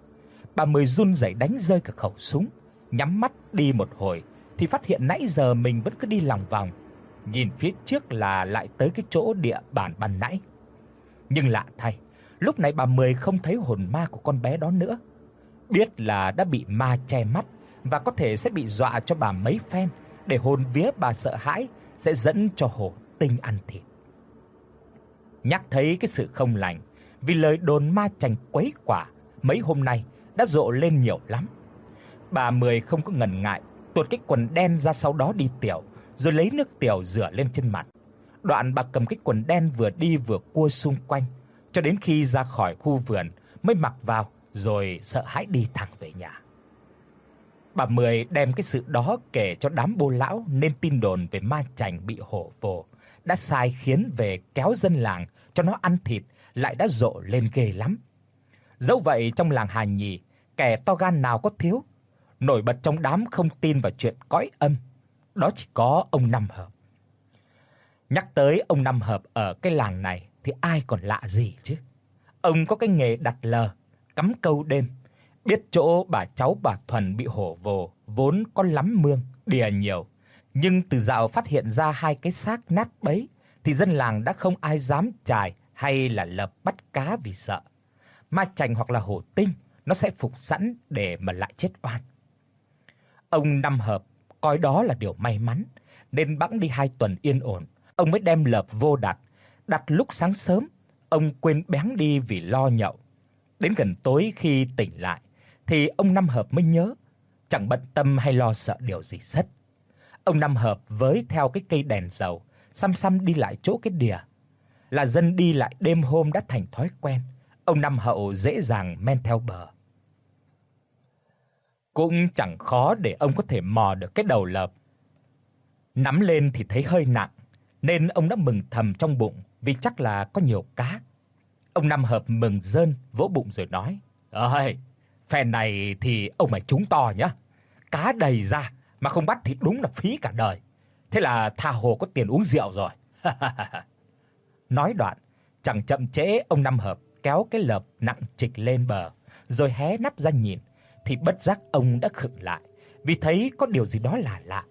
Bà Mười run rẩy đánh rơi cả khẩu súng, nhắm mắt đi một hồi thì phát hiện nãy giờ mình vẫn cứ đi lòng vòng, nhìn phía trước là lại tới cái chỗ địa bàn ban nãy. Nhưng lạ thay, lúc này bà Mười không thấy hồn ma của con bé đó nữa. Biết là đã bị ma che mắt và có thể sẽ bị dọa cho bà mấy phen để hồn vía bà sợ hãi sẽ dẫn cho hổ tinh ăn thịt. Nhắc thấy cái sự không lành, vì lời đồn ma chành quấy quả mấy hôm nay đã rộ lên nhiều lắm. Bà Mười không có ngần ngại, tuột cái quần đen ra sau đó đi tiểu, rồi lấy nước tiểu rửa lên trên mặt. Đoạn bà cầm cái quần đen vừa đi vừa cua xung quanh, cho đến khi ra khỏi khu vườn mới mặc vào rồi sợ hãi đi thẳng về nhà. Bà Mười đem cái sự đó kể cho đám bô lão nên tin đồn về ma chành bị hổ vồ đã sai khiến về kéo dân làng cho nó ăn thịt lại đã rộ lên ghê lắm. Dẫu vậy trong làng Hà Nhì, kẻ to gan nào có thiếu, nổi bật trong đám không tin vào chuyện cõi âm, đó chỉ có ông Năm Hợp. Nhắc tới ông Năm Hợp ở cái làng này thì ai còn lạ gì chứ. Ông có cái nghề đặt lờ, cắm câu đêm, biết chỗ bà cháu bà Thuần bị hổ vồ, vốn có lắm mương, đìa nhiều, nhưng từ dạo phát hiện ra hai cái xác nát bấy thì dân làng đã không ai dám chài hay là lập bắt cá vì sợ. Ma chành hoặc là hổ tinh nó sẽ phục sẵn để mà lại chết oan. Ông năm hợp coi đó là điều may mắn nên bẵng đi hai tuần yên ổn, ông mới đem lợp vô đặt. Đặt lúc sáng sớm, ông quên béng đi vì lo nhậu. Đến gần tối khi tỉnh lại thì ông năm hợp mới nhớ, chẳng bận tâm hay lo sợ điều gì hết. Ông năm hợp với theo cái cây đèn dầu, xăm xăm đi lại chỗ cái đìa. Là dân đi lại đêm hôm đã thành thói quen, ông năm hậu dễ dàng men theo bờ. Cũng chẳng khó để ông có thể mò được cái đầu lợp. Nắm lên thì thấy hơi nặng, nên ông đã mừng thầm trong bụng vì chắc là có nhiều cá. Ông năm hợp mừng rơn vỗ bụng rồi nói: "Ơi, phen này thì ông mày trúng to nhá. Cá đầy ra, mà không bắt thì đúng là phí cả đời. Thế là tha hồ có tiền uống rượu rồi. Nói đoạn, chẳng chậm trễ ông năm hợp kéo cái lợp nặng trịch lên bờ, rồi hé nắp ra nhìn thì bất giác ông đã khựng lại, vì thấy có điều gì đó lạ lạ.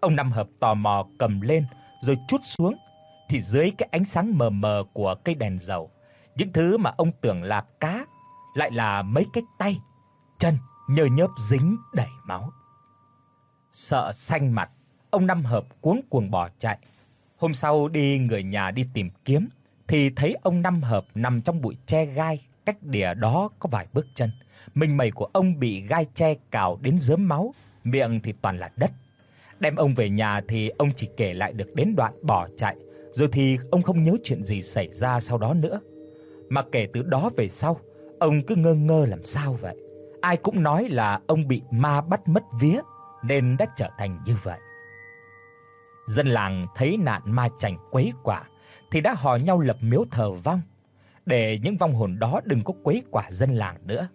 Ông năm hợp tò mò cầm lên rồi chút xuống thì dưới cái ánh sáng mờ mờ của cây đèn dầu, những thứ mà ông tưởng là cá lại là mấy cái tay, chân nhơ nhớp dính đầy máu. Sợ xanh mặt, ông Năm Hợp cuống cuồng bỏ chạy. Hôm sau đi người nhà đi tìm kiếm thì thấy ông Năm Hợp nằm trong bụi tre gai, cách đìa đó có vài bước chân. Mình mẩy của ông bị gai tre cào đến rớm máu, miệng thì toàn là đất. Đem ông về nhà thì ông chỉ kể lại được đến đoạn bỏ chạy, rồi thì ông không nhớ chuyện gì xảy ra sau đó nữa. Mà kể từ đó về sau, ông cứ ngơ ngơ làm sao vậy. Ai cũng nói là ông bị ma bắt mất vía nên đã trở thành như vậy. Dân làng thấy nạn ma chành quấy quả thì đã hò nhau lập miếu thờ vong để những vong hồn đó đừng có quấy quả dân làng nữa.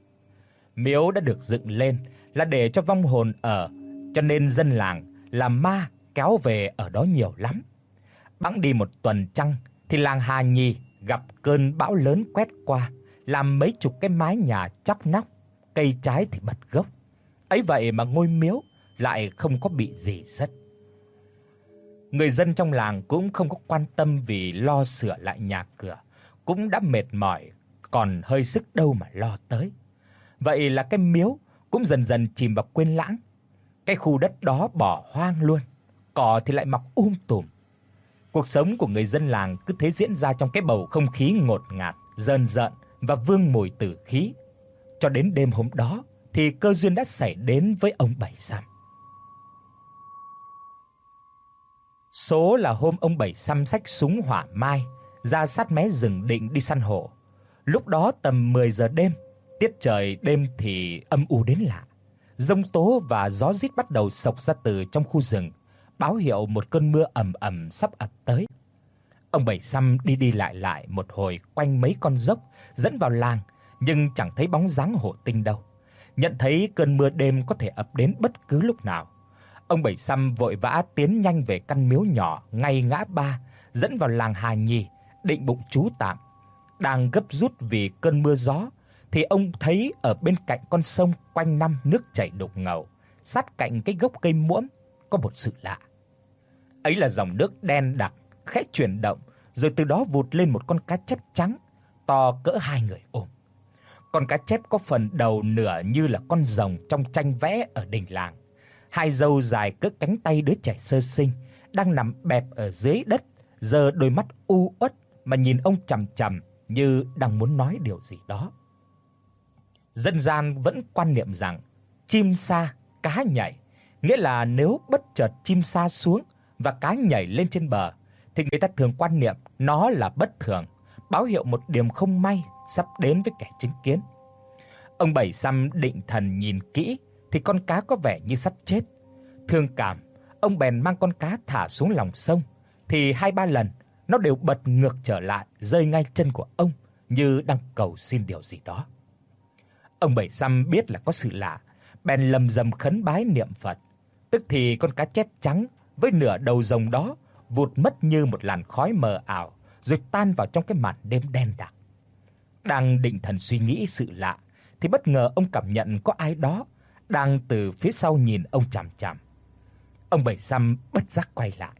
Miếu đã được dựng lên là để cho vong hồn ở, cho nên dân làng làm ma kéo về ở đó nhiều lắm. Bẵng đi một tuần trăng thì làng Hà Nhi gặp cơn bão lớn quét qua, làm mấy chục cái mái nhà chóc nóc, cây trái thì bật gốc. Ấy vậy mà ngôi miếu lại không có bị gì hết Người dân trong làng cũng không có quan tâm vì lo sửa lại nhà cửa, cũng đã mệt mỏi, còn hơi sức đâu mà lo tới. Vậy là cái miếu cũng dần dần chìm vào quên lãng. Cái khu đất đó bỏ hoang luôn, cỏ thì lại mọc um tùm. Cuộc sống của người dân làng cứ thế diễn ra trong cái bầu không khí ngột ngạt, dần rợn và vương mùi tử khí. Cho đến đêm hôm đó thì cơ duyên đã xảy đến với ông Bảy Sam. Số là hôm ông Bảy xăm sách súng hỏa mai ra sát mé rừng định đi săn hổ. Lúc đó tầm 10 giờ đêm, tiết trời đêm thì âm u đến lạ. Dông tố và gió rít bắt đầu sộc ra từ trong khu rừng, báo hiệu một cơn mưa ầm ầm sắp ập tới. Ông Bảy xăm đi đi lại lại một hồi quanh mấy con dốc dẫn vào làng, nhưng chẳng thấy bóng dáng hổ tinh đâu. Nhận thấy cơn mưa đêm có thể ập đến bất cứ lúc nào. Ông Bảy Săm vội vã tiến nhanh về căn miếu nhỏ ngay ngã ba, dẫn vào làng Hà Nhi, định bụng trú tạm. đang gấp rút vì cơn mưa gió thì ông thấy ở bên cạnh con sông quanh năm nước chảy đục ngầu, sát cạnh cái gốc cây muỗng có một sự lạ. Ấy là dòng nước đen đặc khẽ chuyển động, rồi từ đó vụt lên một con cá chép trắng to cỡ hai người ôm. Con cá chép có phần đầu nửa như là con rồng trong tranh vẽ ở đình làng. Hai râu dài cỡ cánh tay đứa trẻ sơ sinh đang nằm bẹp ở dưới đất, giờ đôi mắt u uất mà nhìn ông chằm chằm như đang muốn nói điều gì đó. Dân gian vẫn quan niệm rằng chim sa cá nhảy, nghĩa là nếu bất chợt chim sa xuống và cá nhảy lên trên bờ thì người ta thường quan niệm nó là bất thường, báo hiệu một điểm không may sắp đến với kẻ chứng kiến. Ông Bảy xăm định thần nhìn kỹ thì con cá có vẻ như sắp chết. Thương cảm, ông bèn mang con cá thả xuống lòng sông thì hai ba lần nó đều bật ngược trở lại, rơi ngay chân của ông như đang cầu xin điều gì đó. Ông Bảy Săm biết là có sự lạ, bèn lầm rầm khấn bái niệm Phật. Tức thì con cá chép trắng với nửa đầu rồng đó vụt mất như một làn khói mờ ảo, rồi tan vào trong cái màn đêm đen đặc. Đang định thần suy nghĩ sự lạ thì bất ngờ ông cảm nhận có ai đó đang từ phía sau nhìn ông chằm chằm. Ông Bảy sâm bất giác quay lại,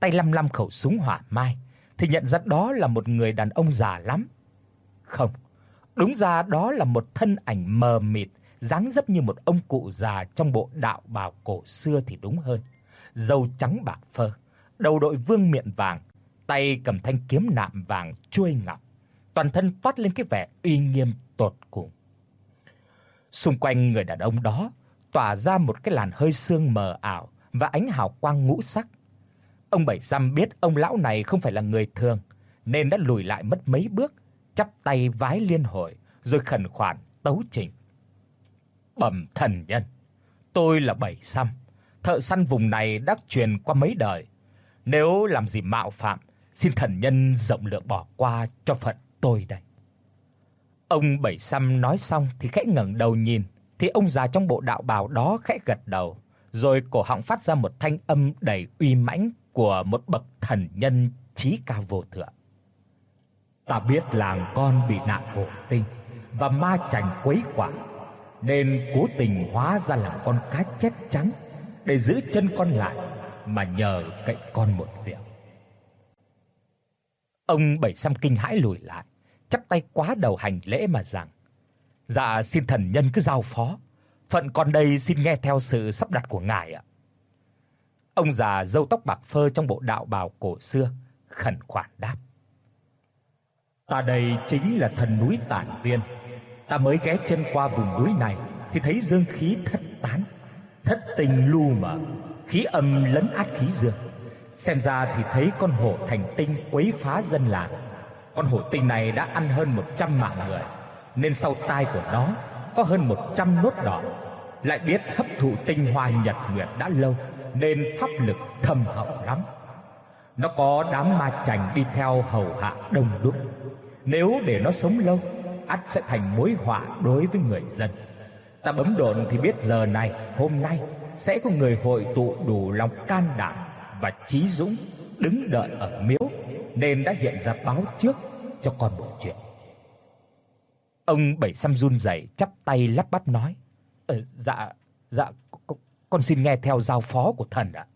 tay lăm lăm khẩu súng hỏa mai thì nhận ra đó là một người đàn ông già lắm. Không, đúng ra đó là một thân ảnh mờ mịt, dáng dấp như một ông cụ già trong bộ đạo bào cổ xưa thì đúng hơn. Râu trắng bạc phơ, đầu đội vương miện vàng, tay cầm thanh kiếm nạm vàng chuôi ngọc, toàn thân toát lên cái vẻ uy nghiêm tột cùng. Xung quanh người đàn ông đó tỏa ra một cái làn hơi sương mờ ảo và ánh hào quang ngũ sắc. Ông Bảy Săm biết ông lão này không phải là người thường, nên đã lùi lại mất mấy bước, chắp tay vái liên hồi rồi khẩn khoản tấu trình. Bẩm thần nhân, tôi là Bảy Săm, thợ săn vùng này đã truyền qua mấy đời. Nếu làm gì mạo phạm, xin thần nhân rộng lượng bỏ qua cho phận tôi đây. Ông Bảy sâm nói xong thì khẽ ngẩng đầu nhìn, thì ông già trong bộ đạo bào đó khẽ gật đầu, rồi cổ họng phát ra một thanh âm đầy uy mãnh của một bậc thần nhân trí cao vô thượng. Ta biết làng con bị nạn hộ tinh và ma chảnh quấy quả, nên cố tình hóa ra làm con cá chép trắng để giữ chân con lại mà nhờ cậy con một việc. Ông Bảy sâm kinh hãi lùi lại, chắp tay quá đầu hành lễ mà rằng: "Dạ xin thần nhân cứ giao phó, phận con đây xin nghe theo sự sắp đặt của ngài ạ." Ông già râu tóc bạc phơ trong bộ đạo bào cổ xưa khẩn khoản đáp: "Ta đây chính là thần núi Tản Viên, ta mới ghé chân qua vùng núi này thì thấy dương khí thất tán, thất tình lu mờ, khí âm lấn át khí dương. Xem ra thì thấy con hổ thành tinh quấy phá dân làng. Con hổ tinh này đã ăn hơn 100 mạng người, nên sau tai của nó có hơn 100 nốt đỏ. Lại biết hấp thụ tinh hoa nhật nguyệt đã lâu, nên pháp lực thâm hậu lắm. Nó có đám ma chành đi theo hầu hạ đông đúc. Nếu để nó sống lâu, ắt sẽ thành mối họa đối với người dân. Ta bấm độn thì biết giờ này, hôm nay sẽ có người hội tụ đủ lòng can đảm và trí dũng đứng đợi ở miếu nên đã hiện ra báo trước cho con bộ chuyện. Ông Bảy sam run rẩy chắp tay lắp bắp nói: "Ờ dạ, dạ con, con xin nghe theo giao phó của thần ạ."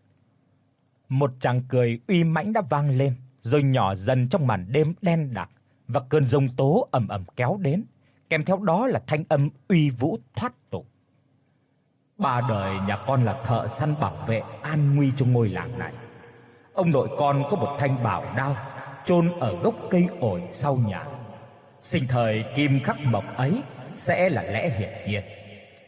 Một tràng cười uy mãnh đã vang lên, rồi nhỏ dần trong màn đêm đen đặc và cơn giông tố ầm ầm kéo đến, kèm theo đó là thanh âm uy vũ thoát tục. Ba đời nhà con là thợ săn bảo vệ an nguy cho ngôi làng này. Ông nội con có một thanh bảo đao chôn ở gốc cây ổi sau nhà. Sinh thời kim khắc mộc ấy sẽ là lẽ hiển nhiên.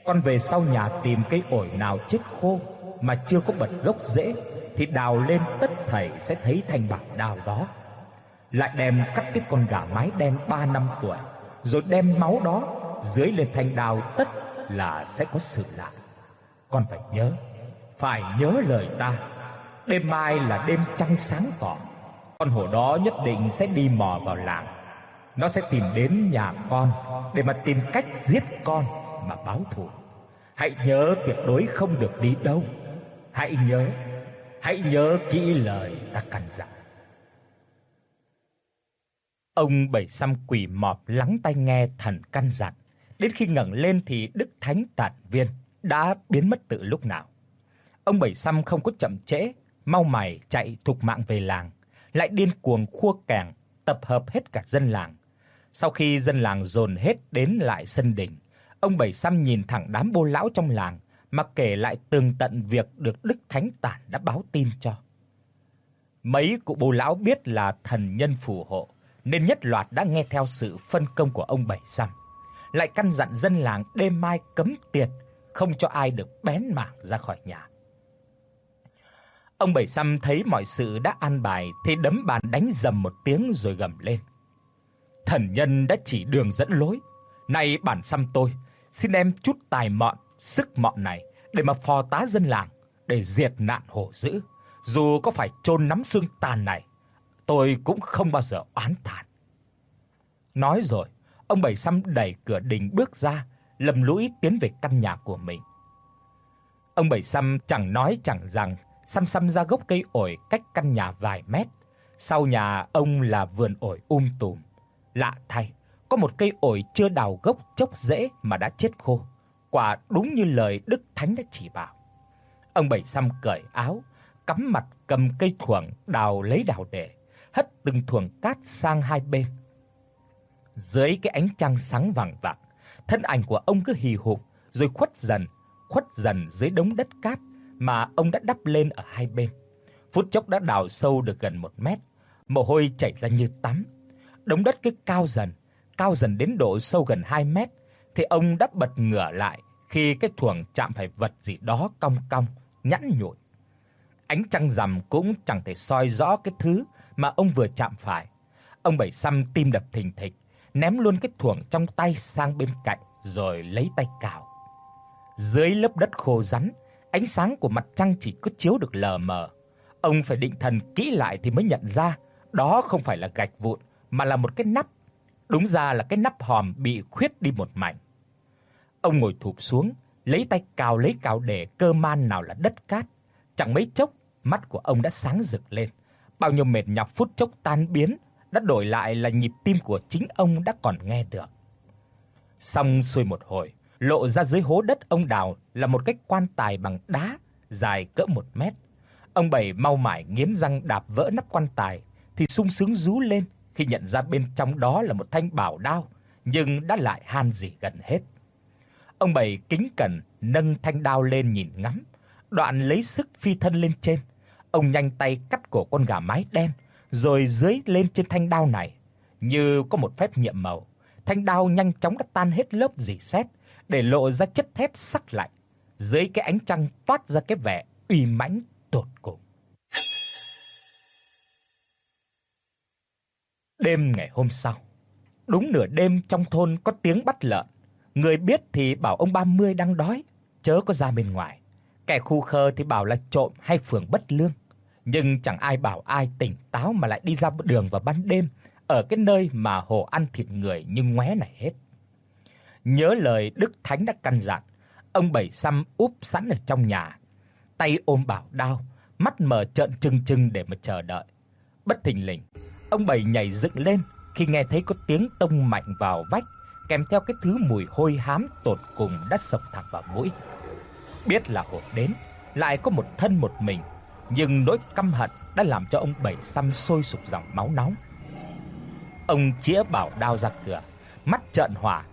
Con về sau nhà tìm cây ổi nào chết khô mà chưa có bật gốc rễ thì đào lên tất thảy sẽ thấy thanh bạc đào đó. Lại đem cắt tiết con gà mái đen 3 năm tuổi, rồi đem máu đó dưới lên thanh đào tất là sẽ có sự lạ. Con phải nhớ, phải nhớ lời ta. Đêm mai là đêm trăng sáng tỏ. Con hổ đó nhất định sẽ đi mò vào làng. Nó sẽ tìm đến nhà con để mà tìm cách giết con mà báo thù. Hãy nhớ tuyệt đối không được đi đâu. Hãy nhớ, hãy nhớ kỹ lời ta căn dặn. Ông bảy xăm quỳ mọp lắng tai nghe thần căn dặn, đến khi ngẩng lên thì Đức Thánh Tản Viên đã biến mất từ lúc nào. Ông bảy xăm không có chậm trễ, mau mày chạy thục mạng về làng, lại điên cuồng khua kèn, tập hợp hết cả dân làng. Sau khi dân làng dồn hết đến lại sân đình, ông bảy xăm nhìn thẳng đám bô lão trong làng mà kể lại tường tận việc được Đức Thánh Tản đã báo tin cho. Mấy cụ bô lão biết là thần nhân phù hộ, nên nhất loạt đã nghe theo sự phân công của ông bảy xăm. Lại căn dặn dân làng đêm mai cấm tiệt, không cho ai được bén mảng ra khỏi nhà. Ông bảy xăm thấy mọi sự đã an bài thì đấm bàn đánh rầm một tiếng rồi gầm lên. Thần nhân đã chỉ đường dẫn lối, nay bản xăm tôi xin em chút tài mọn, sức mọn này để mà phò tá dân làng để diệt nạn hổ dữ, dù có phải chôn nắm xương tàn này, tôi cũng không bao giờ oán thản. Nói rồi, ông Bảy Xăm đẩy cửa đình bước ra, lầm lũi tiến về căn nhà của mình. Ông Bảy Xăm chẳng nói chẳng rằng, xăm xăm ra gốc cây ổi cách căn nhà vài mét. Sau nhà ông là vườn ổi um tùm. Lạ thay, có một cây ổi chưa đào gốc chốc rễ mà đã chết khô. Quả đúng như lời Đức Thánh đã chỉ bảo. Ông Bảy Xăm cởi áo, cắm mặt cầm cây thuồng đào lấy đào để, hất từng thuồng cát sang hai bên. Dưới cái ánh trăng sáng vàng vặc, thân ảnh của ông cứ hì hục rồi khuất dần, khuất dần dưới đống đất cát mà ông đã đắp lên ở hai bên. Phút chốc đã đào sâu được gần một mét, mồ hôi chảy ra như tắm. Đống đất cứ cao dần, cao dần đến độ sâu gần 2 mét thì ông đã bật ngửa lại khi cái thuồng chạm phải vật gì đó cong cong, nhẵn nhụi. Ánh trăng rằm cũng chẳng thể soi rõ cái thứ mà ông vừa chạm phải. Ông bảy xăm tim đập thình thịch, ném luôn cái thuồng trong tay sang bên cạnh rồi lấy tay cào. Dưới lớp đất khô rắn, ánh sáng của mặt trăng chỉ cứ chiếu được lờ mờ. Ông phải định thần kỹ lại thì mới nhận ra, đó không phải là gạch vụn mà là một cái nắp. Đúng ra là cái nắp hòm bị khuyết đi một mảnh. Ông ngồi thụp xuống, lấy tay cào lấy cào để cơ man nào là đất cát. Chẳng mấy chốc, mắt của ông đã sáng rực lên. Bao nhiêu mệt nhọc phút chốc tan biến, đã đổi lại là nhịp tim của chính ông đã còn nghe được. Xong xuôi một hồi, lộ ra dưới hố đất ông đào là một cái quan tài bằng đá dài cỡ một mét. Ông bảy mau mải nghiến răng đạp vỡ nắp quan tài thì sung sướng rú lên khi nhận ra bên trong đó là một thanh bảo đao, nhưng đã lại han rỉ gần hết. Ông bảy kính cẩn nâng thanh đao lên nhìn ngắm, đoạn lấy sức phi thân lên trên. Ông nhanh tay cắt cổ con gà mái đen, rồi dưới lên trên thanh đao này, như có một phép nhiệm màu, thanh đao nhanh chóng đã tan hết lớp rỉ sét, để lộ ra chất thép sắc lạnh, dưới cái ánh trăng toát ra cái vẻ uy mãnh tột cùng. Đêm ngày hôm sau, đúng nửa đêm trong thôn có tiếng bắt lợn, người biết thì bảo ông 30 đang đói, chớ có ra bên ngoài. Kẻ khu khơ thì bảo là trộm hay phường bất lương, nhưng chẳng ai bảo ai tỉnh táo mà lại đi ra đường vào ban đêm ở cái nơi mà hồ ăn thịt người như ngoé này hết. Nhớ lời Đức Thánh đã căn dặn, ông bảy xăm úp sẵn ở trong nhà, tay ôm bảo đao, mắt mở trợn trừng trừng để mà chờ đợi. Bất thình lình, ông bảy nhảy dựng lên khi nghe thấy có tiếng tông mạnh vào vách, kèm theo cái thứ mùi hôi hám tột cùng đã sộc thẳng vào mũi. Biết là hổ đến, lại có một thân một mình, nhưng nỗi căm hận đã làm cho ông bảy xăm sôi sục dòng máu nóng. Ông chĩa bảo đao ra cửa, mắt trợn hỏa,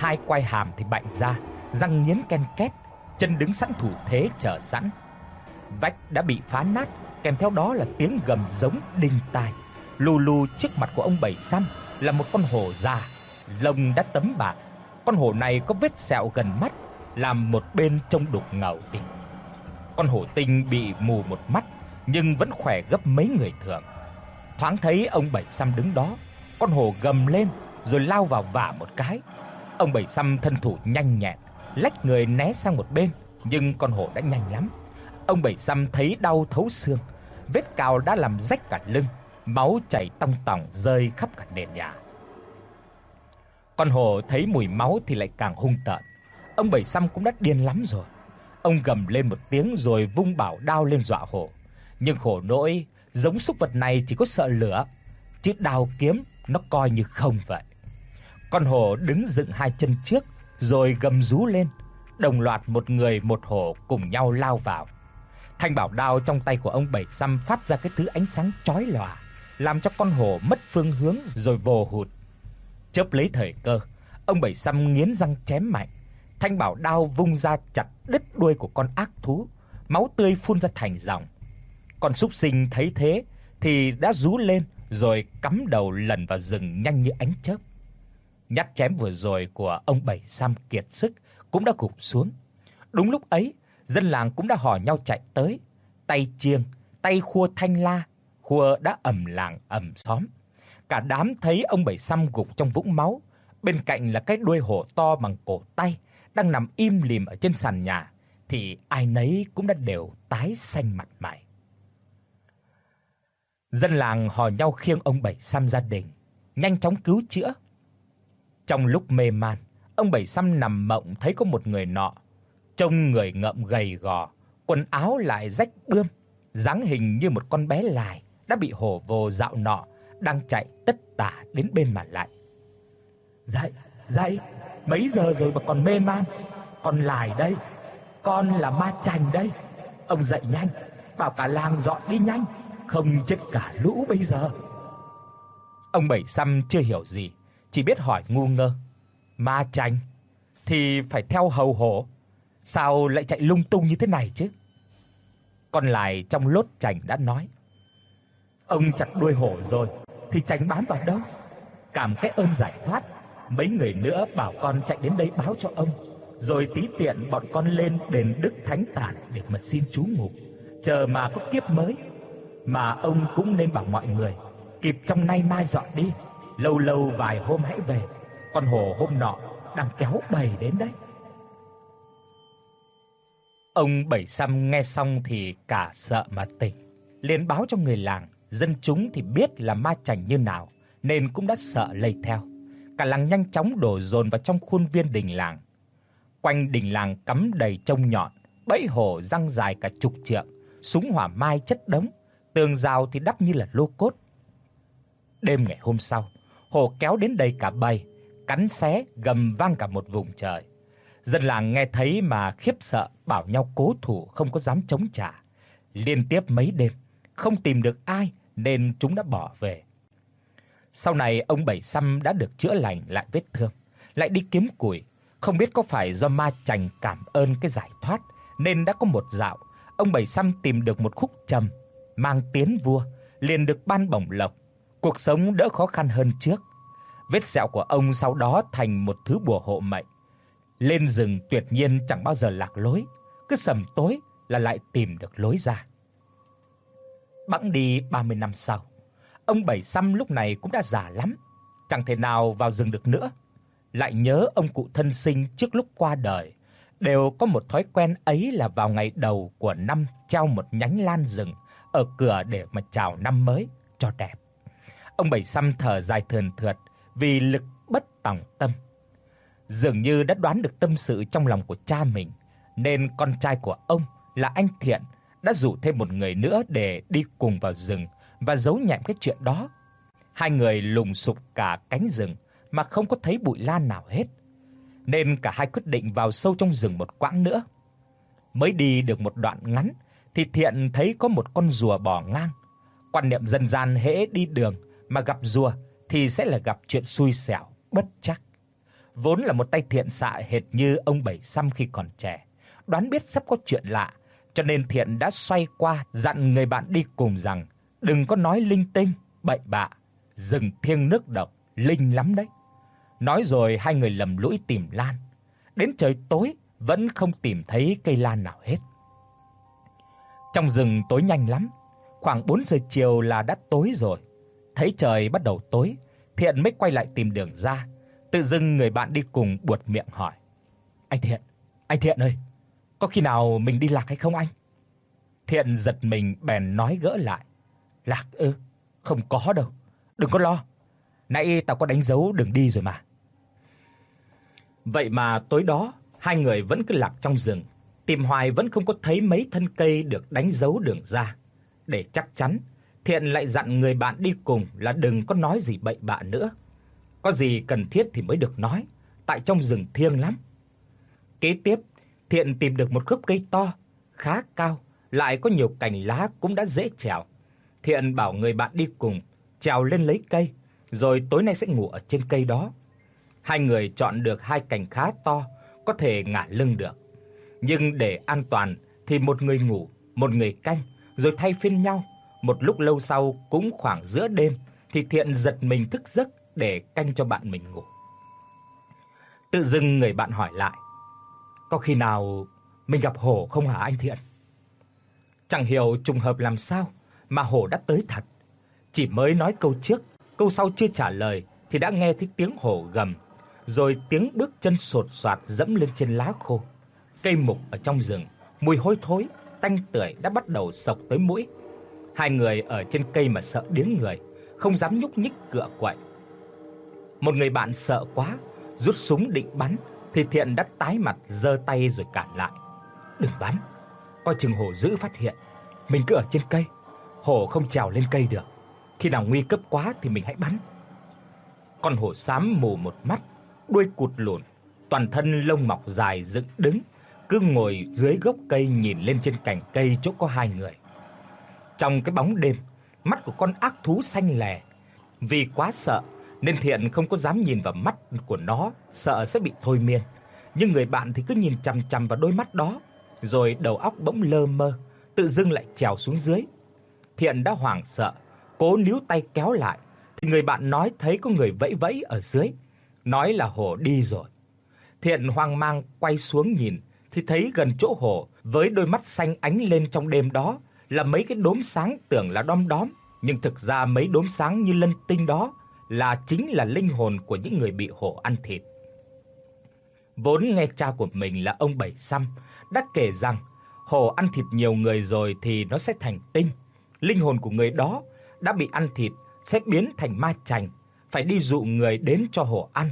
hai quai hàm thì bạnh ra, răng nghiến ken két, chân đứng sẵn thủ thế chờ sẵn. Vách đã bị phá nát, kèm theo đó là tiếng gầm giống đinh tai. Lù lù trước mặt của ông bảy Săn là một con hổ già, lông đã tấm bạc. Con hổ này có vết sẹo gần mắt, làm một bên trông đục ngầu đi. Con hổ tinh bị mù một mắt nhưng vẫn khỏe gấp mấy người thường. Thoáng thấy ông bảy Săn đứng đó, con hổ gầm lên rồi lao vào vả một cái. Ông bảy xăm thân thủ nhanh nhẹn, lách người né sang một bên, nhưng con hổ đã nhanh lắm. Ông bảy xăm thấy đau thấu xương, vết cào đã làm rách cả lưng, máu chảy tong tòng rơi khắp cả nền nhà. Con hổ thấy mùi máu thì lại càng hung tợn. Ông bảy xăm cũng đã điên lắm rồi. Ông gầm lên một tiếng rồi vung bảo đao lên dọa hổ. Nhưng khổ nỗi, giống súc vật này chỉ có sợ lửa, chứ đao kiếm nó coi như không vậy. Con hổ đứng dựng hai chân trước rồi gầm rú lên, đồng loạt một người một hổ cùng nhau lao vào. Thanh bảo đao trong tay của ông Bảy sâm phát ra cái thứ ánh sáng chói lòa, làm cho con hổ mất phương hướng rồi vồ hụt. Chớp lấy thời cơ, ông Bảy sâm nghiến răng chém mạnh. Thanh bảo đao vung ra chặt đứt đuôi của con ác thú, máu tươi phun ra thành dòng. Con súc sinh thấy thế thì đã rú lên rồi cắm đầu lần vào rừng nhanh như ánh chớp. Nhát chém vừa rồi của ông Bảy Sam kiệt sức cũng đã gục xuống. Đúng lúc ấy, dân làng cũng đã hò nhau chạy tới, tay chiêng, tay khua thanh la, khua đã ầm làng ầm xóm. Cả đám thấy ông Bảy Sam gục trong vũng máu, bên cạnh là cái đuôi hổ to bằng cổ tay đang nằm im lìm ở trên sàn nhà thì ai nấy cũng đã đều tái xanh mặt mày. Dân làng hò nhau khiêng ông Bảy Sam gia đình, nhanh chóng cứu chữa. Trong lúc mê man, ông Bảy Sam nằm mộng thấy có một người nọ, trông người ngậm gầy gò, quần áo lại rách bươm, dáng hình như một con bé lài đã bị hổ vồ dạo nọ đang chạy tất tả đến bên mà lại. "Dậy, dậy, mấy giờ rồi mà còn mê man? Con lài đây, con là ma chành đây. Ông dậy nhanh, bảo cả làng dọn đi nhanh." không chết cả lũ bây giờ. Ông Bảy Săm chưa hiểu gì, chỉ biết hỏi ngu ngơ. Ma chanh thì phải theo hầu hổ, sao lại chạy lung tung như thế này chứ? Còn lại trong lốt chành đã nói. Ông chặt đuôi hổ rồi thì chành bám vào đâu? Cảm cái ơn giải thoát, mấy người nữa bảo con chạy đến đây báo cho ông, rồi tí tiện bọn con lên đền Đức Thánh Tản để mà xin chú ngủ, chờ mà có kiếp mới mà ông cũng nên bảo mọi người kịp trong nay mai dọn đi, lâu lâu vài hôm hãy về, con hổ hôm nọ đang kéo bầy đến đấy. Ông Bảy Săm nghe xong thì cả sợ mà tỉnh, liền báo cho người làng, dân chúng thì biết là ma chảnh như nào nên cũng đã sợ lây theo. Cả làng nhanh chóng đổ dồn vào trong khuôn viên đình làng. Quanh đình làng cắm đầy trông nhọn, bẫy hổ răng dài cả chục trượng, súng hỏa mai chất đống, tường rào thì đắp như là lô cốt. Đêm ngày hôm sau, hồ kéo đến đây cả bầy, cắn xé gầm vang cả một vùng trời. Dân làng nghe thấy mà khiếp sợ, bảo nhau cố thủ không có dám chống trả. Liên tiếp mấy đêm không tìm được ai nên chúng đã bỏ về. Sau này ông Bảy Sâm đã được chữa lành lại vết thương, lại đi kiếm củi, không biết có phải do ma chành cảm ơn cái giải thoát nên đã có một dạo, ông Bảy Sâm tìm được một khúc trầm mang tiến vua, liền được ban bổng lộc, cuộc sống đỡ khó khăn hơn trước. Vết sẹo của ông sau đó thành một thứ bùa hộ mệnh. Lên rừng tuyệt nhiên chẳng bao giờ lạc lối, cứ sầm tối là lại tìm được lối ra. Bẵng đi 30 năm sau, ông Bảy Săm lúc này cũng đã già lắm, chẳng thể nào vào rừng được nữa. Lại nhớ ông cụ thân sinh trước lúc qua đời, đều có một thói quen ấy là vào ngày đầu của năm treo một nhánh lan rừng ở cửa để mà chào năm mới cho đẹp. Ông Bảy Săm thở dài thườn thượt vì lực bất tòng tâm. Dường như đã đoán được tâm sự trong lòng của cha mình, nên con trai của ông là anh Thiện đã rủ thêm một người nữa để đi cùng vào rừng và giấu nhẹm cái chuyện đó. Hai người lùng sục cả cánh rừng mà không có thấy bụi lan nào hết. Nên cả hai quyết định vào sâu trong rừng một quãng nữa. Mới đi được một đoạn ngắn thì Thiện thấy có một con rùa bò ngang. Quan niệm dân gian hễ đi đường mà gặp rùa thì sẽ là gặp chuyện xui xẻo, bất trắc. Vốn là một tay thiện xạ hệt như ông Bảy xăm khi còn trẻ, đoán biết sắp có chuyện lạ, cho nên Thiện đã xoay qua dặn người bạn đi cùng rằng đừng có nói linh tinh, bậy bạ, rừng thiêng nước độc, linh lắm đấy. Nói rồi hai người lầm lũi tìm lan. Đến trời tối vẫn không tìm thấy cây lan nào hết. Trong rừng tối nhanh lắm, khoảng 4 giờ chiều là đã tối rồi. Thấy trời bắt đầu tối, Thiện mới quay lại tìm đường ra. Tự dưng người bạn đi cùng buột miệng hỏi: "Anh Thiện, anh Thiện ơi, có khi nào mình đi lạc hay không anh?" Thiện giật mình bèn nói gỡ lại: "Lạc ư? Không có đâu, đừng có lo. Nãy tao có đánh dấu đường đi rồi mà." Vậy mà tối đó, hai người vẫn cứ lạc trong rừng, tìm hoài vẫn không có thấy mấy thân cây được đánh dấu đường ra. Để chắc chắn, Thiện lại dặn người bạn đi cùng là đừng có nói gì bậy bạ nữa. Có gì cần thiết thì mới được nói, tại trong rừng thiêng lắm. Kế tiếp, Thiện tìm được một gốc cây to, khá cao, lại có nhiều cành lá cũng đã dễ trèo. Thiện bảo người bạn đi cùng trèo lên lấy cây, rồi tối nay sẽ ngủ ở trên cây đó. Hai người chọn được hai cành khá to, có thể ngả lưng được. Nhưng để an toàn thì một người ngủ, một người canh, rồi thay phiên nhau. Một lúc lâu sau cũng khoảng giữa đêm thì Thiện giật mình thức giấc để canh cho bạn mình ngủ. Tự dưng người bạn hỏi lại: "Có khi nào mình gặp hổ không hả anh Thiện?" Chẳng hiểu trùng hợp làm sao mà hổ đã tới thật. Chỉ mới nói câu trước, câu sau chưa trả lời thì đã nghe thấy tiếng hổ gầm, rồi tiếng bước chân sột soạt dẫm lên trên lá khô. Cây mục ở trong rừng, mùi hôi thối, tanh tưởi đã bắt đầu xộc tới mũi. Hai người ở trên cây mà sợ điếng người, không dám nhúc nhích cựa quậy. Một người bạn sợ quá, rút súng định bắn thì Thiện đã tái mặt giơ tay rồi cản lại. "Đừng bắn, coi chừng hổ dữ phát hiện. Mình cứ ở trên cây, hổ không trèo lên cây được. Khi nào nguy cấp quá thì mình hãy bắn." Con hổ xám mù một mắt, đuôi cụt lùn, toàn thân lông mọc dài dựng đứng, cứ ngồi dưới gốc cây nhìn lên trên cành cây chỗ có hai người. Trong cái bóng đêm, mắt của con ác thú xanh lè. Vì quá sợ nên Thiện không có dám nhìn vào mắt của nó, sợ sẽ bị thôi miên. Nhưng người bạn thì cứ nhìn chằm chằm vào đôi mắt đó, rồi đầu óc bỗng lơ mơ, tự dưng lại trèo xuống dưới. Thiện đã hoảng sợ, cố níu tay kéo lại thì người bạn nói thấy có người vẫy vẫy ở dưới, nói là hổ đi rồi. Thiện hoang mang quay xuống nhìn thì thấy gần chỗ hổ với đôi mắt xanh ánh lên trong đêm đó là mấy cái đốm sáng tưởng là đom đóm, nhưng thực ra mấy đốm sáng như lân tinh đó là chính là linh hồn của những người bị hổ ăn thịt. Vốn nghe cha của mình là ông Bảy Xăm đã kể rằng hổ ăn thịt nhiều người rồi thì nó sẽ thành tinh. Linh hồn của người đó đã bị ăn thịt sẽ biến thành ma chành, phải đi dụ người đến cho hổ ăn.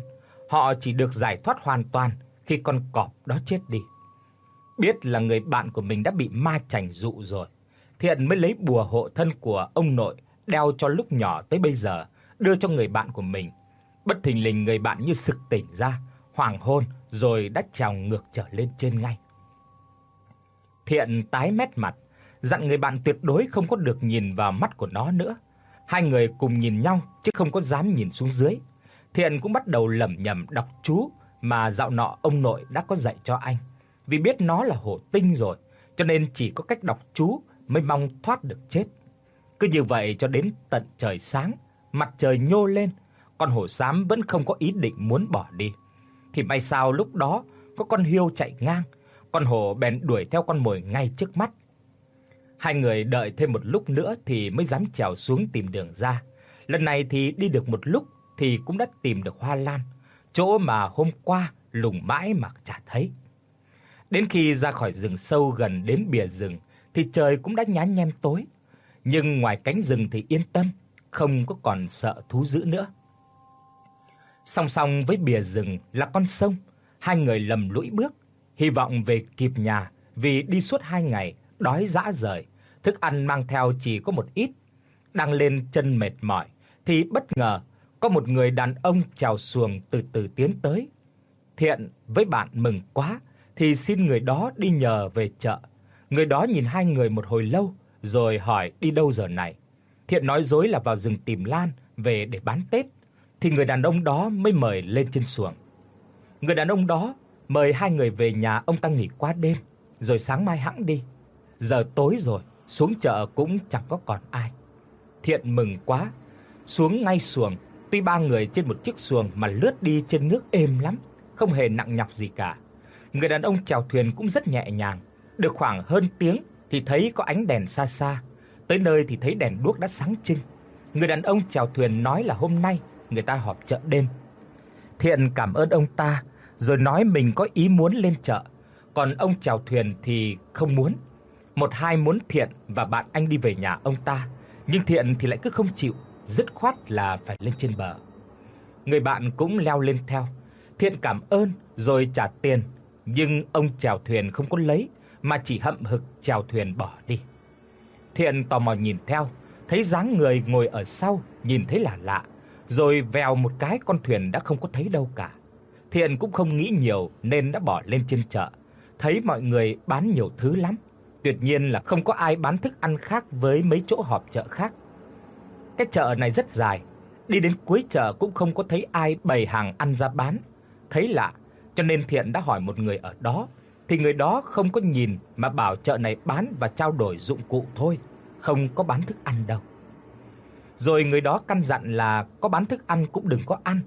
Họ chỉ được giải thoát hoàn toàn khi con cọp đó chết đi. Biết là người bạn của mình đã bị ma chành dụ rồi, Thiện mới lấy bùa hộ thân của ông nội đeo cho lúc nhỏ tới bây giờ, đưa cho người bạn của mình. Bất thình lình người bạn như sực tỉnh ra, hoảng hôn rồi đã trèo ngược trở lên trên ngay. Thiện tái mét mặt, dặn người bạn tuyệt đối không có được nhìn vào mắt của nó nữa. Hai người cùng nhìn nhau chứ không có dám nhìn xuống dưới. Thiện cũng bắt đầu lẩm nhẩm đọc chú mà dạo nọ ông nội đã có dạy cho anh. Vì biết nó là hổ tinh rồi, cho nên chỉ có cách đọc chú mới mong thoát được chết. Cứ như vậy cho đến tận trời sáng, mặt trời nhô lên, con hổ xám vẫn không có ý định muốn bỏ đi. Thì may sao lúc đó có con hiêu chạy ngang, con hổ bèn đuổi theo con mồi ngay trước mắt. Hai người đợi thêm một lúc nữa thì mới dám trèo xuống tìm đường ra. Lần này thì đi được một lúc thì cũng đã tìm được hoa lan, chỗ mà hôm qua lùng mãi mà chả thấy. Đến khi ra khỏi rừng sâu gần đến bìa rừng thì trời cũng đã nhá nhem tối, nhưng ngoài cánh rừng thì yên tâm, không có còn sợ thú dữ nữa. Song song với bìa rừng là con sông, hai người lầm lũi bước, hy vọng về kịp nhà vì đi suốt hai ngày đói rã rời, thức ăn mang theo chỉ có một ít. Đang lên chân mệt mỏi thì bất ngờ có một người đàn ông chào xuồng từ từ tiến tới. Thiện với bạn mừng quá thì xin người đó đi nhờ về chợ. Người đó nhìn hai người một hồi lâu rồi hỏi đi đâu giờ này. Thiện nói dối là vào rừng tìm lan về để bán Tết thì người đàn ông đó mới mời lên trên xuồng. Người đàn ông đó mời hai người về nhà ông ta nghỉ qua đêm rồi sáng mai hẵng đi. Giờ tối rồi, xuống chợ cũng chẳng có còn ai. Thiện mừng quá, xuống ngay xuồng, tuy ba người trên một chiếc xuồng mà lướt đi trên nước êm lắm, không hề nặng nhọc gì cả. Người đàn ông chèo thuyền cũng rất nhẹ nhàng, được khoảng hơn tiếng thì thấy có ánh đèn xa xa, tới nơi thì thấy đèn đuốc đã sáng trưng. Người đàn ông chèo thuyền nói là hôm nay người ta họp chợ đêm. Thiện cảm ơn ông ta, rồi nói mình có ý muốn lên chợ, còn ông chèo thuyền thì không muốn. Một hai muốn Thiện và bạn anh đi về nhà ông ta, nhưng Thiện thì lại cứ không chịu, dứt khoát là phải lên trên bờ. Người bạn cũng leo lên theo. Thiện cảm ơn rồi trả tiền, nhưng ông chèo thuyền không có lấy mà chỉ hậm hực chèo thuyền bỏ đi. Thiện tò mò nhìn theo, thấy dáng người ngồi ở sau, nhìn thấy lạ lạ, rồi vèo một cái con thuyền đã không có thấy đâu cả. Thiện cũng không nghĩ nhiều nên đã bỏ lên trên chợ, thấy mọi người bán nhiều thứ lắm. Tuyệt nhiên là không có ai bán thức ăn khác với mấy chỗ họp chợ khác. Cái chợ này rất dài, đi đến cuối chợ cũng không có thấy ai bày hàng ăn ra bán. Thấy lạ, cho nên Thiện đã hỏi một người ở đó, thì người đó không có nhìn mà bảo chợ này bán và trao đổi dụng cụ thôi, không có bán thức ăn đâu. Rồi người đó căn dặn là có bán thức ăn cũng đừng có ăn.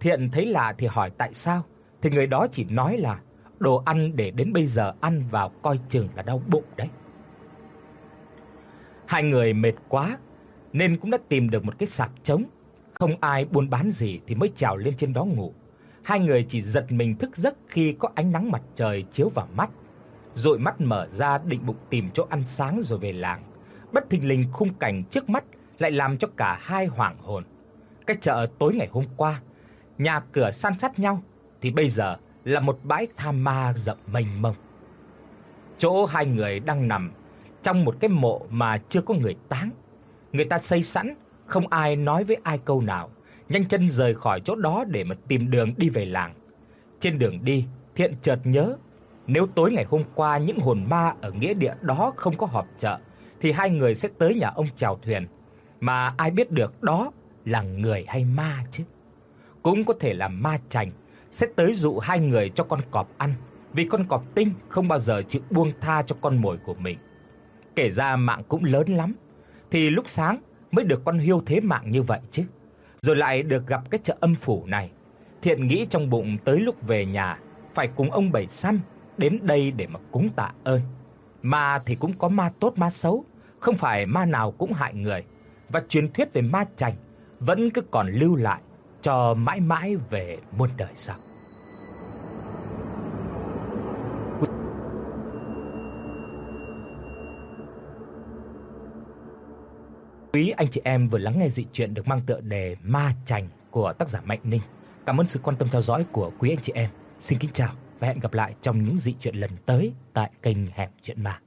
Thiện thấy lạ thì hỏi tại sao, thì người đó chỉ nói là đồ ăn để đến bây giờ ăn vào coi chừng là đau bụng đấy. Hai người mệt quá nên cũng đã tìm được một cái sạp trống, không ai buôn bán gì thì mới trèo lên trên đó ngủ. Hai người chỉ giật mình thức giấc khi có ánh nắng mặt trời chiếu vào mắt. Rồi mắt mở ra định bụng tìm chỗ ăn sáng rồi về làng. Bất thình lình khung cảnh trước mắt lại làm cho cả hai hoảng hồn. Cái chợ tối ngày hôm qua, nhà cửa san sát nhau thì bây giờ là một bãi tha ma rộng mênh mông. Chỗ hai người đang nằm trong một cái mộ mà chưa có người táng. Người ta xây sẵn, không ai nói với ai câu nào, nhanh chân rời khỏi chỗ đó để mà tìm đường đi về làng. Trên đường đi, Thiện chợt nhớ, nếu tối ngày hôm qua những hồn ma ở nghĩa địa đó không có họp chợ thì hai người sẽ tới nhà ông chèo thuyền, mà ai biết được đó là người hay ma chứ. Cũng có thể là ma chành sẽ tới dụ hai người cho con cọp ăn, vì con cọp tinh không bao giờ chịu buông tha cho con mồi của mình. Kể ra mạng cũng lớn lắm, thì lúc sáng mới được con hiêu thế mạng như vậy chứ. Rồi lại được gặp cái chợ âm phủ này. Thiện nghĩ trong bụng tới lúc về nhà phải cùng ông Bảy Săn đến đây để mà cúng tạ ơn. Ma thì cũng có ma tốt ma xấu, không phải ma nào cũng hại người. Và truyền thuyết về ma chành vẫn cứ còn lưu lại cho mãi mãi về muôn đời sau. Quý anh chị em vừa lắng nghe dị truyện được mang tựa đề Ma Chành của tác giả Mạnh Ninh. Cảm ơn sự quan tâm theo dõi của quý anh chị em. Xin kính chào và hẹn gặp lại trong những dị truyện lần tới tại kênh Hẻm Chuyện Ma.